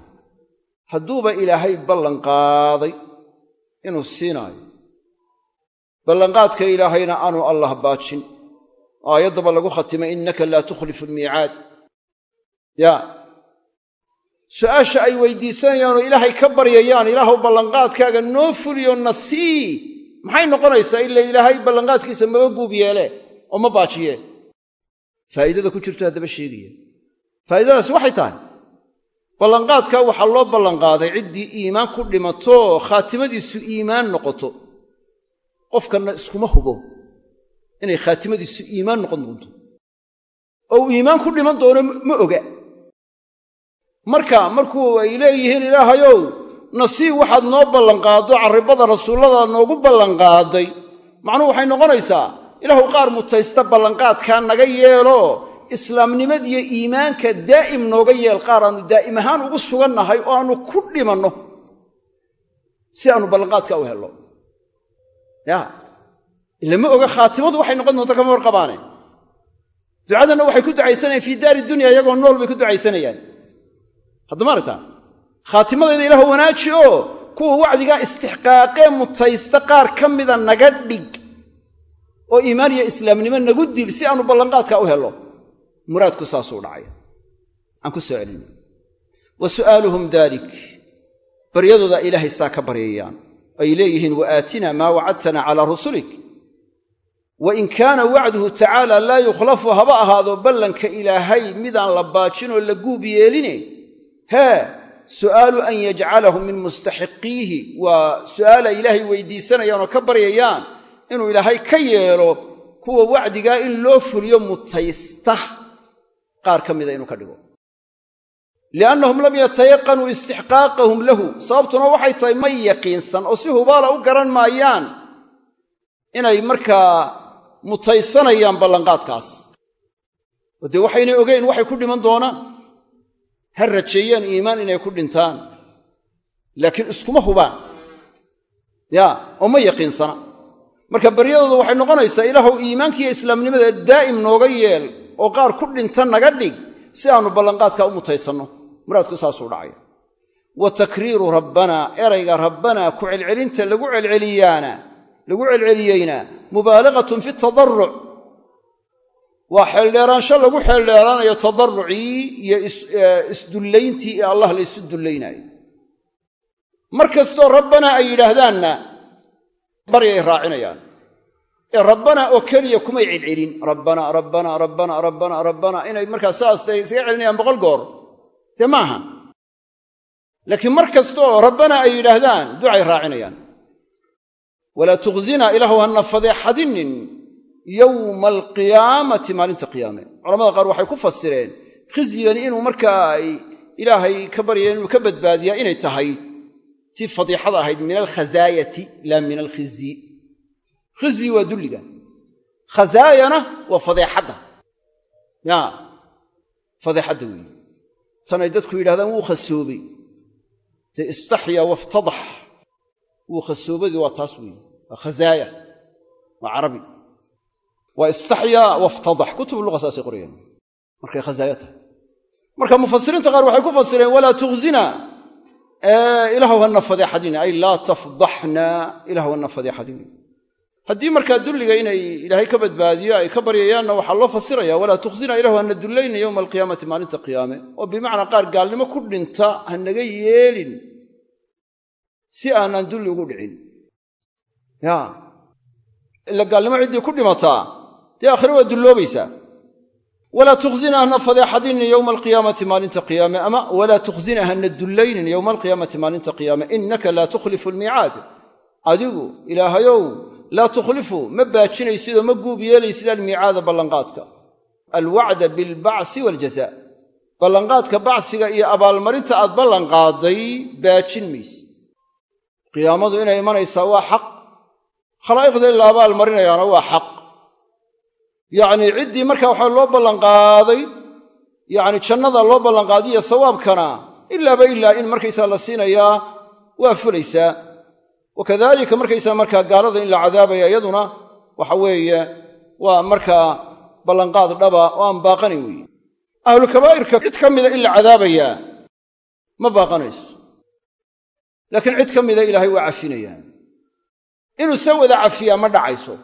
hadduuba ilaahay ballanqaaday inuu siinaayo. Ballanqaadka ilaahayna aanu allah baajin. Oo aayaddaba lagu khatimay innaka laa tukhlifu almiicaad. Yaa su'aasha ay weydiisanayaanoo ilaahay ka baryayaan ilaahuw ballanqaadkaaga noo fuliyo na sii. Maxay noqonaysaa ila ilaahay ballanqaadkiisa maba guub yeele oo ma baajiye faa'iidada ku jirto haddaba sheegaya. Faa'iidadaasi waxay tahay ballanqaadkaa waxaa loo ballanqaaday ciddii iimaan ku dhimato khaatimadiisu iimaan noqoto. Qofkanna iskuma hubo inay khaatimadiisu iimaan noqon doonto. Oo uu iimaan ku dhiman doono ma oga. Marka markuu ay leeyihiin ilaahayow nasiib waxaad noo ballanqaaddo carribada rasuulladaad noogu ballanqaaday. Macnuhu waxay noqonaysaa ilaahu qaar mutaysta ballanqaadkaa naga yeelo islaamnimadiyo iimaanka daa'im nooga yeel qaar aannu daa'im ahaan ugu sugannahay oo aannu ku dhimanno si aannu ballanqaadka u hello ya. Ila ma oga khaatimadu waxay noqon doonta kama warqabaane. Ducadanna waxay ku ducaysanayaan fii daari dunya iyagoo nool bay ku ducaysanayaan. Haddama aragtaa? Khaatimadayda ilaah wanaaji oo kuwa wacdigaa istixqaaqee mutaysta qaar ka mida naga dhig oo iimaan iyo islaamnimo nagu dil si aanu ballanqaadkaa u helo muraadku saasuu dhacay. Aan ku soo celina wa su'aaluhum dalik baryadooda ilaahay saa ka baryayaan ay leeyihiin wa aatina maa wacadtana calaa rusulik. Wa in kaana wacduhu tacaala laa yukhlafu haba ahaado ballanka ilaahay midaan la baajinoo la guub yeeline. Hee su'aalu an yajcalahu min mustaxiqiihi. Waa su'aala ilaahay weydiisanayaan oo ka baryayaan inuu ilaahay ka yeelo kuwa wacdigaa in loo fuliyo mutaysta qaar ka mida inuu ka dhigo. liannahum lam yatayaqanuu istixqaaqahum lahu sababtuna waxay tahay may yaqiinsan oo si hubaala u garan maayaan inay markaa mutaysanayaan ballanqaadkaas. Oo dee waxaynay ogeyn waxay ku dhiman doonaan? Ha rajeeyaan iimaan inay ku dhintaan. Laakiin iskuma hubaan. Ya oo ma yaqiinsana. Marka baryadooda waxay noqonaysaa ilaahuw iimaankiiyo islaamnimada daa'im nooga yeel oo qaar ku dhinta naga dhig si aanu ballanqaadkaa u mutaysanno. Muraadku saasuu dhacaya. Wa takriiru rabbanaa erayga rabbanaa ku celcelinta lagu celceliyaana lagu celceliyeyna mubaalaqatun fi tadarruc. Waa xeeldheeraansho lagu xeeldheeraanayo tadarrucii iyo isdullayntii ee allah la isu dullaynayo mar kastoo rabbanaa ay yidhaahdaanna baryay raacinayaan ee rabbanaa oo keliya kumay celcelin rabbanaa rabbanaa rabbanaa rabbanaa rabbanaa inay markaa saas day isaga celinayaan boqol goor. Dee maaha? Laakiin mar kastaoo rabbanaa ay yidhaahdaan ducay raacinayaan. Walaa tukhzinaa ilaahu hana fadeexadinin yowma alqiyaamati maalinta qiyaame. Culamada qaar waxay ku fasireen khizyigani inuu markaa ay ilaahay ka baryeen inuu ka badbaadiyaa inay tahay. Tii fadiixada ahayd min alkhazaayati laa min alkhizyi khizyi waa dulliga. Khazaayana waa fadeexadda. Ya fadeexadda weeye tanay dadku yidhahdaan wuu khasoobay dee istaxya waftadax wuu khasoobadii waa taas weeye waa khazaaya. Waa carabi. Waa istaxyaa waftadax kutub luqa saasay qorayaan. Markay khazaayo tahay. Marka mufasiriinta qaar waxay ku fasireen walaa tukhzina. Ay laa tafdaxna. Fadeexadini haddii markaa dulliga inay ilaahay ka badbaadiyo ay ka baryayaanna waxaa loo fasiraya walaa tukhzina ilahu hana dullayna yowma alqiyaamati maalinta qiyaame. Oo bimacnaa qaar gaalnimo ku dhinta hanaga yeelin si aanaan dulli ugu dhicin. Ya ila gaalnimo ciddii ku dhimataa dee aakhire waa dulloobaysaa walaa tukhzina hana fadeexadinin yowma alqiyaamati maalinta qiyaame. Ama walaa tukhzina hana dullaynin yowma alqiyaamati maalinta qiyaame. Innaka laa tukhlifu almiicaad adigu ilaahayow laa tukhlifu ma baajinaysidoo ma guub yeelaysid almiicaada ballanqaadka. Alwacda bilbacsi waaljaza ballanqaadka bacsiga iyo abaalmarinta aad ballanqaaday baajin mayse qiyaamadu inay imanaysaa waa xaq. Khalaa'iqda in la abaalmarinayaana waa xaq. Yacnii ciddii markaa waxaa loo ballanqaaday yacni jannada loo ballanqaadiyo sawaabkana ilaaba ilaa in markaysaa la siinayaa waa fulaysaa wa kadalika markaysaa markaa gaalada in la cadaabaya iyaduna waxa weeye waa markaa ballanqaad dhaba oo aan baaqanayn weeye ahlulkabaa'irka cid ka mida in la cadaabayaa ma baaqanayso. Laakiin cid ka mida ilaahay waa cafinayaa inuu se wada cafiyaa ma dhacayso.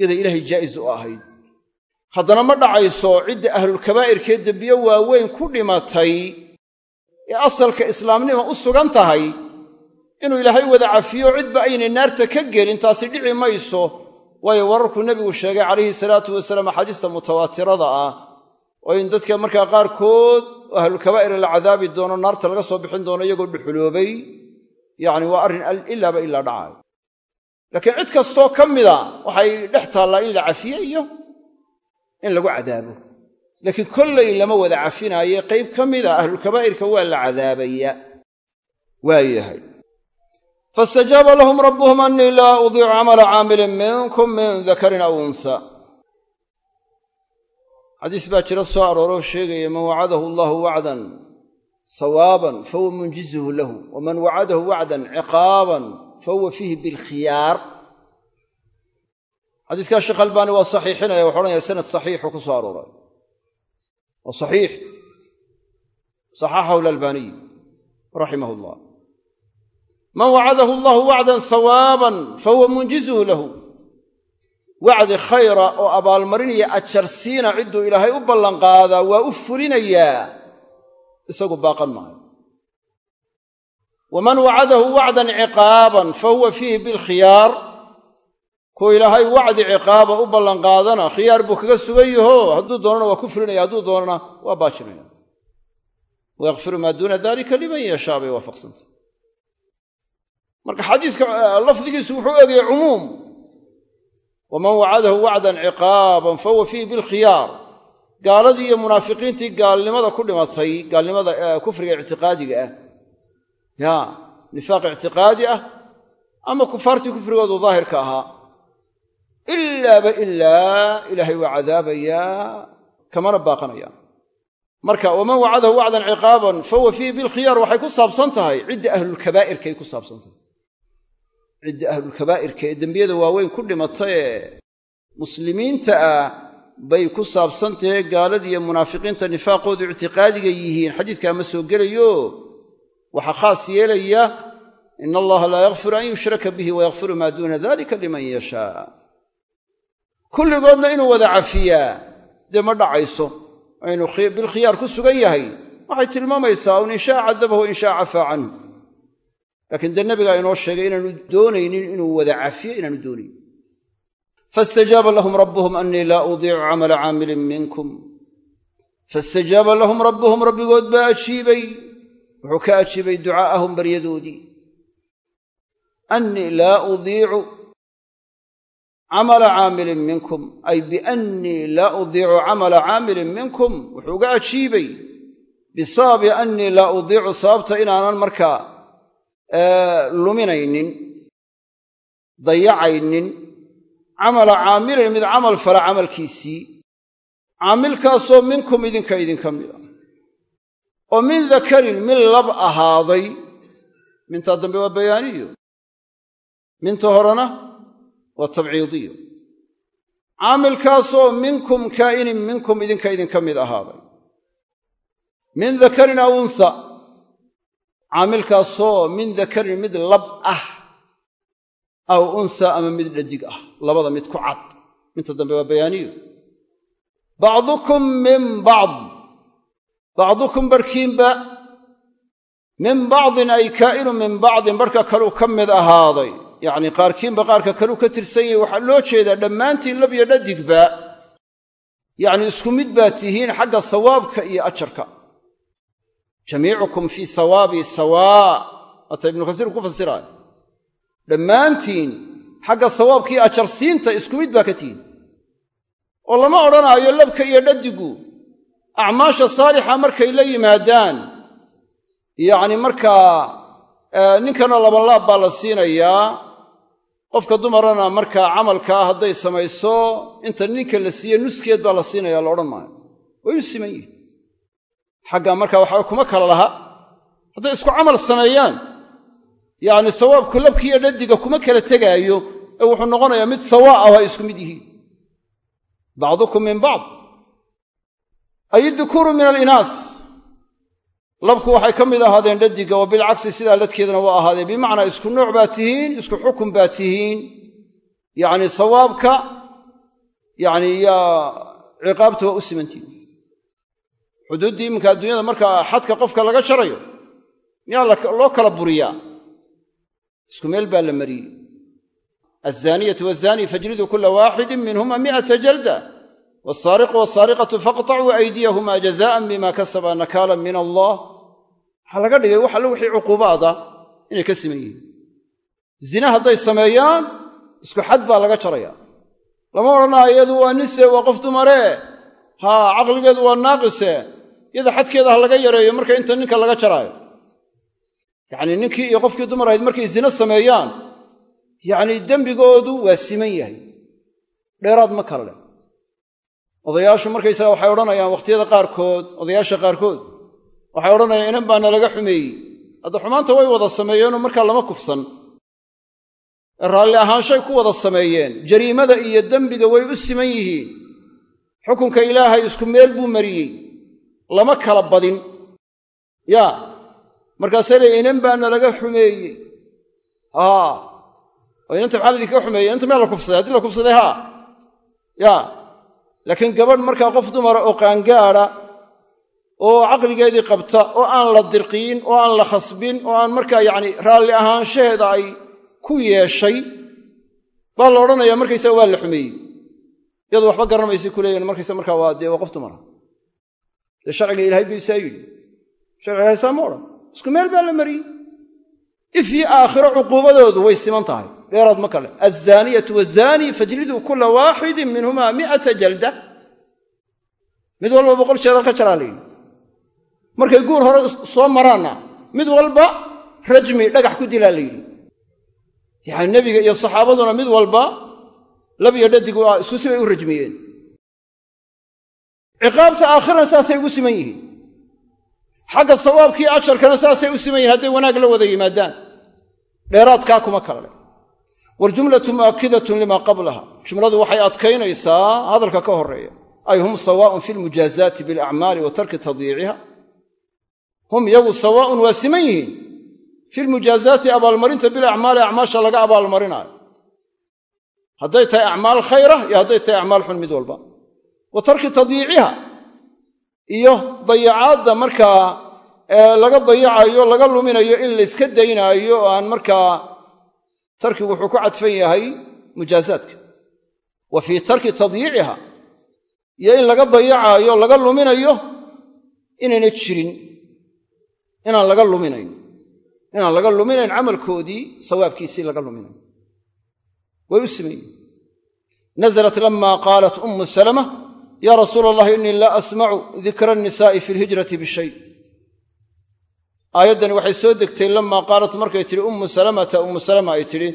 Yaday ilaahay jaa'is u ahayd. Haddana ma dhacayso cidda ahlulkabaa'irkee dembiye waaweyn ku dhimatay ee asalka islaamnima u sugan tahay inuu ilaahay wada cafiyo cidba aynay naarta ka gelin taasi dhici mayso. Waayo wararkuu nebigu sheegay calayhi salaatu wasalaam axaadiista mutawaatirada ah oo in dadka markaa qaarkood oo ahlulkabaa'ir la cadaabi doono naarta laga soo bixin doono iyagoo dhuxuloobay. Yacni waa arrin ilaaba ilaa dhacaayo laakiin cid kastoo ka mida waxay dhex taallaa in la cafiye iyo in lagu cadaabo. Laakiin kollay lama wada cafinaaye qayb ka mida ahlulkabaa'irka waa la cadaabaya. Waayahay fastajaaba lahum rabbuhum annii laa udiicu camala caamilin minkum min dakarin aw unsa xadiis baa jira soo arooroo sheegaya man wacadahu allahu wacdan sawaaban fahuwa munjizuhu lahu waman wacadahu wacdan ciqaaban fahuwa fiihi bilkhiyaar xadiiskaa sheekh albaani waa saxiixinaya wuxu odhanaya sanad saxiixu ku soo arooray waa saxiix saxaxahu alalbaaniy raximah llah man wacadahu allahu wacdan sawaaban fahuwa munjizuhu lahu. Wacdi khayra oo abaalmarinaya ajarsiina cidduu ilaahay u ballanqaadaa waa u fulinayaa. Isagu baaqan maayo. Waman wacadahu wacdan ciqaaban fa huwa fiihi bilkhiyaar kuwa ilaahay wacdi ciqaaba u ballanqaadana khiyaar buu kaga sugan yaho. Hadduu doonana waa ku fulinaya hadduu doonana waa baajinaya. Wayakfiru maa duuna dalika liman yashaa bay waafaqsantay marka xadiiska lafdigiisu wuxuu egaya cumuum. Waman wacadahu wacdan ciqaaban fa huwa fiihi bilkhiyaar gaaladii iyo munaafiqiintii gaalnimada ku dhimatay gaalnimada kufriga ictiqaadiga ah. Ya nifaaq ictiqaadi ah ama kufaartii kufrigoodu daahirka ahaa. Ilaaba ilaa ilaahay waa cadaabayaa kamana baaqanaya. Marka waman wacadahu wacdan ciqaaban fa huwa fiihi bilkhiyaar waxay ku saabsan tahay cidda ahlulkabaa'irkay ku saabsan tahay cidda ahlulkabaa'irka ee dembiyada waaweyn ku dhimata ee muslimiinta ah bay ku saabsan tahe gaaladiiyo munaafiqiinta nifaaqoodu ictiqaadiga yihiin. Xadiidkaa ma soo gelayo? Waxaa khaas yeelaya ina allaha laa yakfiru an yushraka bihi wayakfiru maa duuna dalika liman yashaa. Kulligoodna inuu wada cafiyaa dee ma dhacayso? Inuu bilkhiyaar ku sugan yahay? Waxay tilmaamaysaa un in shaa cadabahu in shaa cafaa canhu laakiin dee nabigaa inoo sheegay inaanu doonaynin inuu wada cafiyo inaanu doonaynin fastajaaba lahum rabbuhum annii laa udiicu camala caamilin minkum. Fastajaaba lahum rabbuhum rabbigood baa ajiibay. Wuxuu ka ajiibay ducaa'ahum baryadoodii. Annii laa udiicu camala caamilin minkum. Ay biannii laa udiicu camala caamilin minkum. Wuxuu uga ajiibay. Bisababi annii laa udiicu sababta inaanan markaa luminaynin dayacaynin camala caamilin mid camal fala camalkiisii caamilkaasoo minkum idinka idinka mida oo min dakarin min lab ahaaday mintaa dambe waa bayaaniyo minta horena waa tabciidiyo. Caamilkaasoo minkum kaa'inin minkum idinka idinka mid ahaaday. Min dakarin aw unha caamilkaasoo min dakarin mid lab ah aw unha ama mid dhadig ah. Labada mid ku cad. Minta dambe waa bayaaniyo. Bacdukum min bacd. Bacdukum barhkiinba min bacdin ay kaa'inu min bacdin. Barhka kaluu ka mid ahaaday. Yacnii qaarkiinba qaarka kaluu ka tirsan yahay. Waxaa loo jeedaa dhammaantiin lab iyo dhadigba. Yacnii isku mid baa tihiin xagga sawaabka iyo ajarka jamiicukum fii sawaabi sawaa hata ibnu kasiir ku fasiraayo. Dhammaantiin xagga sawaabka iyo ajarsiinta isku mid baa ka tihiin oo lama odhanaayo labka iyo dhadigu acmaasha saalixa markay la yimaadaan. Yacni markaa ninkana labanlaab baa la siinayaa. Qofka dumarana markaa camalkaa hadday samayso inta ninka la siiye nuskeed baa la siinaya la odhan maayo. Way u siman yihiin xagga markaa waxaa kuma kala laha hadday isku camal sameeyaan yacni sawaabku labkiiyo dhadiga kuma kala tegaayo ee wuxuu noqonayaa mid sawaa ah ay isku mid yihiin. Bacdukum min bacd. Ay dukuuru min alinaas. Labku waxay ka mid ahaadeen dhadiga wa bilcagsi sidaa ladkeedana waa ahaadeen. Bimacnaa isku nooc baa tihiin isku xukun baa tihiin. Yacni sawaabka yacni iyo ciqaabta waa u simantihiin xuduuddii iminka adduunyada marka xadka qofka laga jarayo miyaa loo kala buriyaa? Isku meel baa la mariyey. Alzaaniyatu wazaanii fajriduu kula waaxidin minhuma mi'ata jalda wasaariqu wasaariqatu faqtacuu aydiyahuma jazaan bima kasaba nakaalan min allah. Waxaa laga dhigay wax alle wixii cuquubaada inay ka siman yihiin. Zina hadday sameeyaan isku xad baa laga jaraya lama odhanaa iyadu waa nise waa qof dumaree haa caqligeedu waa naaqise. Iyada xadkeeda ha laga yareeyo marka inta ninka laga jaraayo. Yacnii ninkii iyo qofkii dumar ahayd markay zina sameeyaan yacnii dembigoodu waa siman yahay. Dheeraad ma kale leh. Odayaashu markaysaga waxay odhanayaan wakhtiyada qaarkood odayaasha qaarkood waxay odhanayaan inan baa nalaga xumeeyey. Hadda xumaanta way wada sameeyeenoo markaa lama kufsan. Raalli ahaanshay ku wada sameeyeen. Jariimada iyo dembiga way u siman yihiin xukunka ilaahay isku meel buu mariyey. Lama kala badin. Yaa markaasay leey inan baa nalaga xumeeyey. Oo inanta maxaa laydinkaga xumeeyey inta meel la kufsaday haddii la kufsaday haa. Ya laakiin gabadh markaa qof dumara oo qaangaada oo caqligeedii qabta oo aan la dirqiyin oo aan la khasbin oo aan markaa yacni raalli ahaanshaheeda ay ku yeeshay baa la odhanayaa markaysaga waa la xumeeyey iyadu waxba garanamaysa ku leeyahin markaysa markaa waa dee waa qof dumara. Dee sharciga ilaahay ba isaa yidhi. Sharciga ilahay saa ma odhan isku meel baa la mariyey. Ifii aakhiro cuquubadoodu way siman tahay dheeraad ma kale. Alzaaniyatu wazaani fajliduu kula waaxidin minhumaa mi'ata jalda. Mid walba boqol jeedal ka jaraa la markay guur hore soo maraanna mid walba rajmi dhagax ku dilaa la yidhi yacani nebiga iyo saxaabaduna mid walba labiyo dhadig isku sibay u rajmiyeen. Ciqaabta aakhirana saasay ugu siman yihiin. Xagga sawaabkii ajarkana saasay u siman yihiin hadday wanaag la wada yimaadaan. Dheeraadkaa kuma kala leh. Waljumlatu mu'akkidatun limaa qablaha. Jumladu waxay adkaynaysaa hadalka ka horreeya ay hum sawaa'un fi lmujaazaati bilacmaali wa tarki tadyiiciha. Hum yagu sawaa'un waa siman yihiin. Fi lmujaazaati abaalmarinta bilacmaali acmaasha laga abaalmarinaayo hadday tahay acmaal khayra iyo hadday tahay acmaal xun mid walba. Wa tarki tadyiiciha iyo dayacaadda markaa laga dayacayo laga luminayo in layska daynaayo aan markaa tarkigu wuxuu ku cadfan yahay mujaazaadka. Wa fii tarki tadyiiciha iyo in laga dayacaayo laga luminayo inayna jirin inaan laga luminayn inaan laga luminayn camalkoodii sawaabkiisii laga luminayn way u simayin naزlat lama qaalat umu salama ya rasuula allahi inii laa asmacu dikra annisaa'i fi lhijrati bishay aayaddani waxay soo degtay lamaa qaalat markay tidhi ummu salamata ummu salama ay tidhi.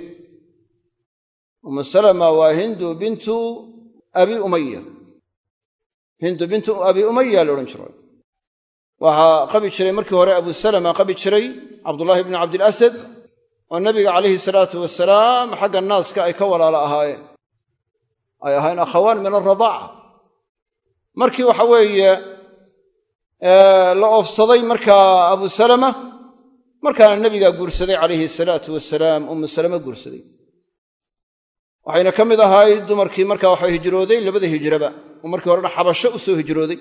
Ummu salama waa hindu bintu abi umaya hindu bintu abi umaya la odhan jiray. Waxaa qabi jiray markii hore abu salama qabi jiray cabdullaahi bni cabdilasad oo nabiga calayhi salaatu wasalaam xagga naaska ay ka walaalo ahaayeen. Ay ahayn akhawaan min alradaaca markii waxa weeye la oofsaday markaa abu salama markaana nebigaa guursaday calayhi salaatu wasalaam ummu salama guursaday. Waxayna ka mid ahayd dumarkii markaa waxa hijrooday labada hijraba. Oo markii horena xabasho u soo hijrooday.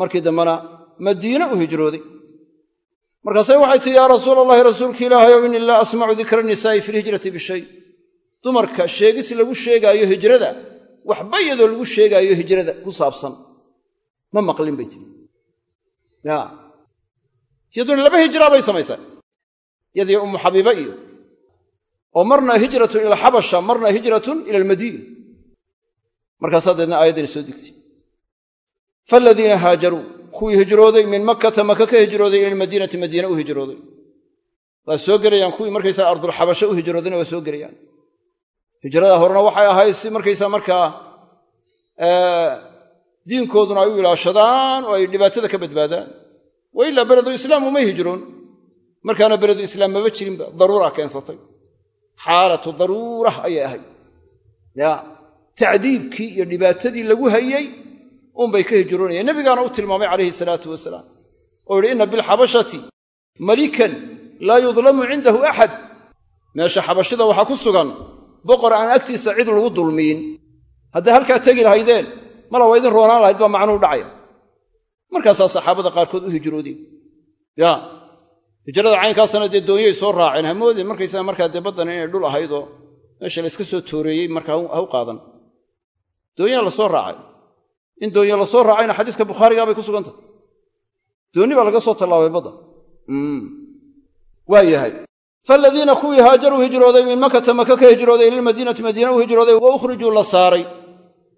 Markii dambena madiine u hijrooday markaasay waxay tihi yaa rasuula allahi rasuulka ilaahayow innii laa asmacu dikra nisaa'i fi lhijrati bishay. Dumarka sheegis lagu sheegaayo hijrada waxba iyadoo lagu sheegaayo hijrada ku saabsan. Ma maqlin bay tihi ya. Iyaduna laba hijraa bay samaysay. Yadii ummu xabiiba iyo oo marna hijratun ila alxabasha marna hijratun ila almadiina. Markaasaa deedna aayaddani soo degtay. Faaladiina haajaruu kuwii hijrooday min makkata maka ka hijrooday ila almadiinati madiina u hijrooday. Waa soo gelayaan kuwii markaysaa ardulxabasho u hijroodayna waa soo gelayaan hijrada horena waxay ahayd si markaysaa markaa diinkooduna ay u ilaashadaan oo ay dhibaatada ka badbaadaan. Wa ilaa beledu islaam umay hijroon. Markaana beledu islaam maba jirinba daruura keensatay. Xaalatu daruura ayay ahayd. Ya tacdiibkii iyo dhibaatadii lagu hayey unbay ka hijroonayeen nebigaana u tilmaamay calayhi salaatu wasalaam. Oo yihi inna bilxabashati malikan laa yudlamu cindahu axad meesha xabashida waxaa ku sugan boqor aan agtiisa cid lagu dulmiyin. Hadday halkaa tegi lahaydeen mala waa idin roonaan lahayd baa macnuu dhacaya. Markaasaa saxaabada qaarkood u hijroodeen. Ya hijrada caynkaasana dee doonyay soo raaceen hamoodeen markaysaa markaa dee baddan inay dhul ahayd oo meesha layska soo tooreeyey markaa ha u qaadan. Doonyaa la soo raacay in doonyo la soo raacayna xadiiska bukhaarigaa bay ku sugantah. Doonni baa laga soo tallaabay badda. Waa yahay. Faaladiina kuwii haajaruu hijrooday min makata maka ka hijrooday ilalmadiinati madiina u hijrooday wa ukhrijuu la saaray.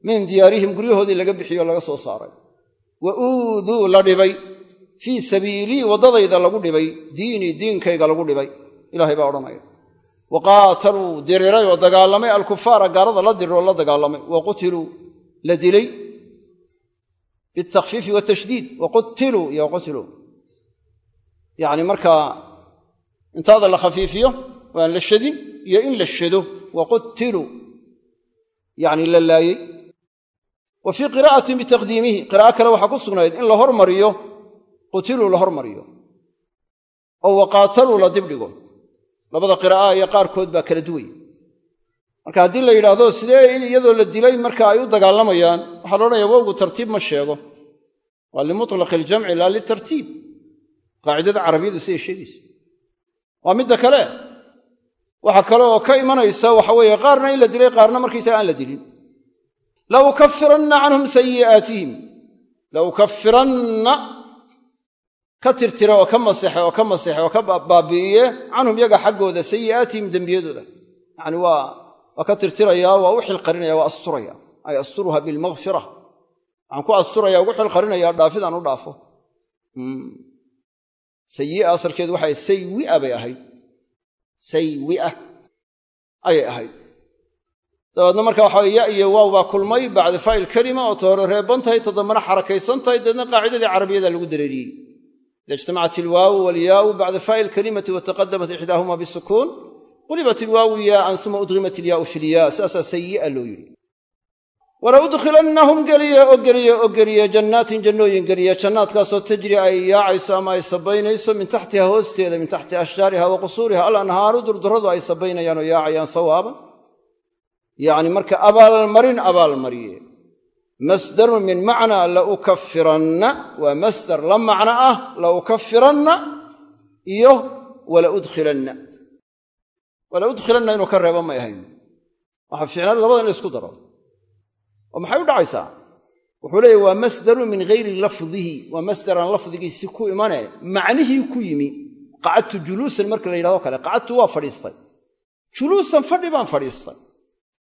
Min diyaarihim guryahoodii laga bixiyo laga soo saaray. Wa uuduu la dhibay. Fii sabiilii waddadayda lagu dhibay. Diinii diinkayga lagu dhibay. Ilaahay baa odhanaya. Wa qaataluu diriray oo dagaalamay. Alkufaara gaalada la diriroo la dagaalamay. Wa qutiluu la dilay bitakfiifi watashdiid wa qutiluu iyo qutiluu yacni markaa intaada la khafiifiyo waan la shadin iyo in la shado wa qutiluu yacni la laayey wa fii qiraa'atin bitaqdiimihi qiraa'o kale waxaa ku sugnayd in la hormariyo qutiluu la hormariyo oo wa qaataluu la dibdhigo labada qiraa'a iyo qaarkood baa kala duwaya marka haddii la yidhaahdo sidee in iyadoo la dilay marka ay u dagaalamayaan waxaa la odhanaya wowgu tartiib ma sheego. Waa limutlaqi iljamci laa litartiib qaacidada carabiyadu siday sheegaysa. Waa midda kale. Waxaa kale oo ka imanaysa waxa weeye qaarna in la dilay qaarna markaysaga aan la dilin. La ukafiranna canhum sayi'aatihim. La ka tirtira oo ka masexe oo ka masexe oo ka baabi'iye canhum yaga xaggooda sayi'aatihim dembiyadooda. Yacni waa waa ka tirtiraya waa u xilqarinaya waa asturaya. Ay asturuha bilmakfira waxaan ku asturaya ugu xilqarinaya dhaafidaan u dhaafo. Sayi'a asalkeedu waxay saywi'a bay ahayd. Saywi'a ayay ahayd. Dabeedna marka waxa ya iyo waaw baa kulmay bacda faa'il kalima oo ta hore reeban tahay ta dambana xarakaysan tahay deedna qaacidadii carabiyada lagu dareeriyey. Ida ijtamacat ilwaawu walyaau bacda faa'il kalimati wataqadamat qulibat ilwaawu yaaan uma udgimat ilyaau fi lyaa saasaa sayi'a loo yidhi. Wala udkhilannahum geliye oo geliye oo geliye jannaatin jannooyin geliye jannaadkaasoo tajri ay yaacayso ama ay sabaynayso min taxtiha hoosteeda min taxti ashjaariha wa qusuuriha al anhaaru durduradu ay sabaynayaan oo yaacayaan sawaaban. Yacni marka abaalmarin abaalmariye masdarun min macnaa la ukafiranna waa masdar la macno ah la ukafiranna iyo wala wala udkhilanna inuu ka reebo may ahayn. Waxaa fiicnaad labada in la isku daro. Oo maxay u dhacaysaa? Wuxuu leeyahy waa masdarun min hayri lafdihi. Waa masdaran lafdigiisi ku imane macnihii ku yimi. Qacadtu juluusan marka la yidhahdo kale qacadtu waa fadhiistay. Juluusan fadhi baan fadhiistay.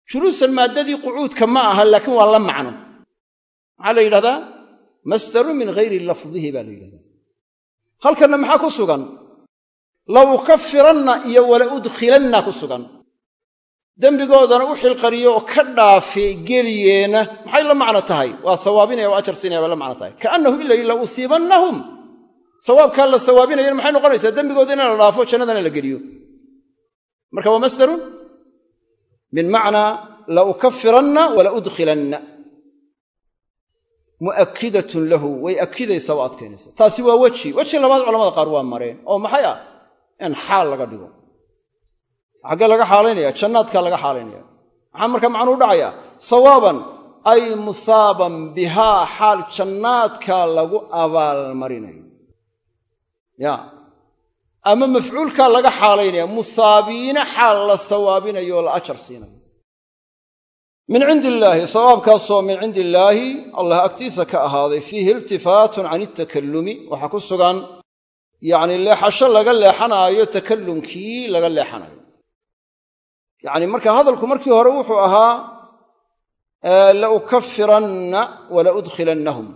Juluusan maaddadii qucuudka ma aha laakiin waa la macno. Maxaa la yidhahdaa? Masdarun min hayri lafdihi baa la yidhahdaa. Halkanna maxaa ku sugan la ukafiranna iyo wala udkhilanna ku sugan. Dembigoodana u xilqariyo oo ka dhaafe geliyeena maxay la macno tahay? Waa sawaabinaya oo ajar siinaya bay la macno tahay. Kaannahu ila la usiibannahum sawaabkaa la sawaabinayana maxay noqonaysaa? Dembigooda in la dhaafo jannadana la geliyo. Marka waa masdarun? Min macnaa la ukafiranna wala udkhilanna. Mu'akkidatun lahu way akkidaysaa waa adkaynaysa taasi waa weji. Weji labaad culamada qaar waa mareen. Oo maxay ah in xaal laga dhigo. Xaggee laga xaalaynaya jannaadkaa laga xaalaynaya maxaa marka macnuu dhacayaa sawaaban ay musaaban bihaa xaal jannaadkaa lagu abaalmarinayo. Ya. Ama mafcuulkaa laga xaalaynaya musaabiina xaal la sawaabinayo oo la ajar siinayo. Min cindi illaahi sawaabkaasoo min cindi illaahi allah agtiisa ka ahaaday fiihi iltifaatun can itakallumi waxaa ku sugan yacni leexasho laga leexanaayo takallumkii laga leexanayo yacni marka hadalku markii hore wuxuu ahaa la ukafiranna wala udkhilannahum.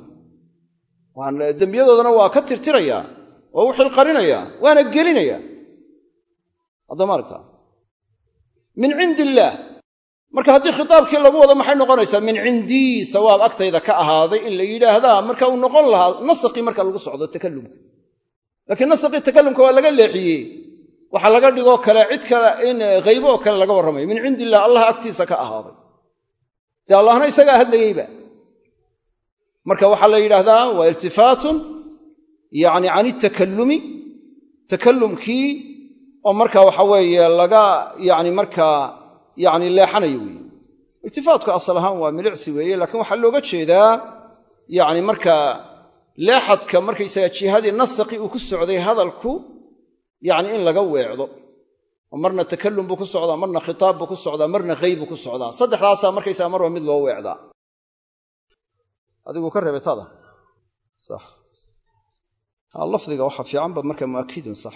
Dembiyadoodana waa ka tirtirayaa waa u xilqarinayaa waana gelinayaa haddama aragtaa min cindi illaah marka haddii khitaabkii lagu wado maxay noqonaysaa? Min cindii sawaab agtayda ka ahaaday in la yidhaahdaa. Marka uu noqon lahaa nasaqii marka lagu socdo takallumka laakiin nasaqii takallumka waa laga leexiyey. Waxaa laga dhigoo kale cid kale in haybo oo kale laga warramayo min cindi illah allah agtiisa ka ahaaday. Dee allahna isagaa hadlayeyba marka waxaa la yidhaahdaa waa iltifaatun yacni can itakallumi takallumkii oo marka waxa weeye laga yani markaa yani leexanayo weeye. Iltifaatku asal ahaan waa milicsi weeye laakiin waxaa looga jeedaa yani markaa leexadka markaysaga jihadii nasaqii uu ku socday hadalku yacni in laga weecdo. Oo marna takallum buu ku socdaa marna khitaab buu ku socdaa marna hayb buu ku socdaa. Saddexdaasaa markaysaga marba mid loo weecdaa. Adiguu ka reebetaada sax. Lafdiga waxa fiicanba marka muakidun sax.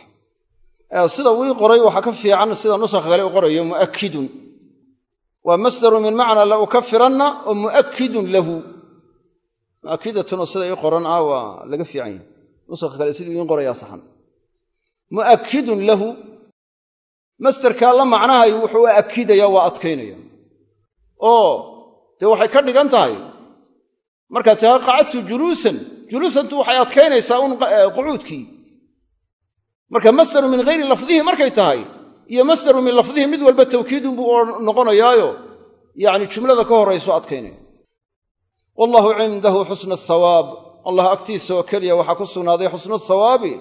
Sida uu ii qoray waxaa ka fiican sida nusakha kale u qorayo muakidun waa masdaru min macnaa la ukafiranna oo muakidun lahu muakidatun sida ii qoran ah waa laga fiican yahay. Nusakha kale siduu iin qorayaa saxan. Mu'akidun lahu masderkaa la macnahay wuxuu akidaya waa adkaynaya oo dee waxay ka dhigan tahay? Markaad tahay qacadtu juluusan juluusantu waxay adkaynaysaa un qucuudkii. Marka masdaru min hayri lafdihi markay tahay iyo masdaru min lafdihi mid walba tawkiidun buu noqonayaayo. Yacni jumlada ka horayso adkaynaya wallahu cindahu xusna asawaab allah agtiisa oo keliya waxaa ku sugnaaday xusna sawaabi.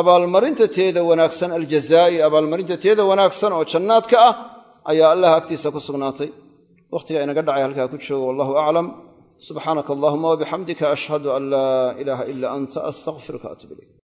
Abaalmarinta teeda wanaagsan aljazaa'i abaalmarinta teeda wanaagsan oo jannaadka ah ayaa allah agtiisa ku sugnaatay. Wakhtiga inaga dhacay halkaa ku joogo wallahu aclam subxaanaka allahuma wabixamdika ashhadu an laa ilaaha ila anta astaqfiruka atub ilayk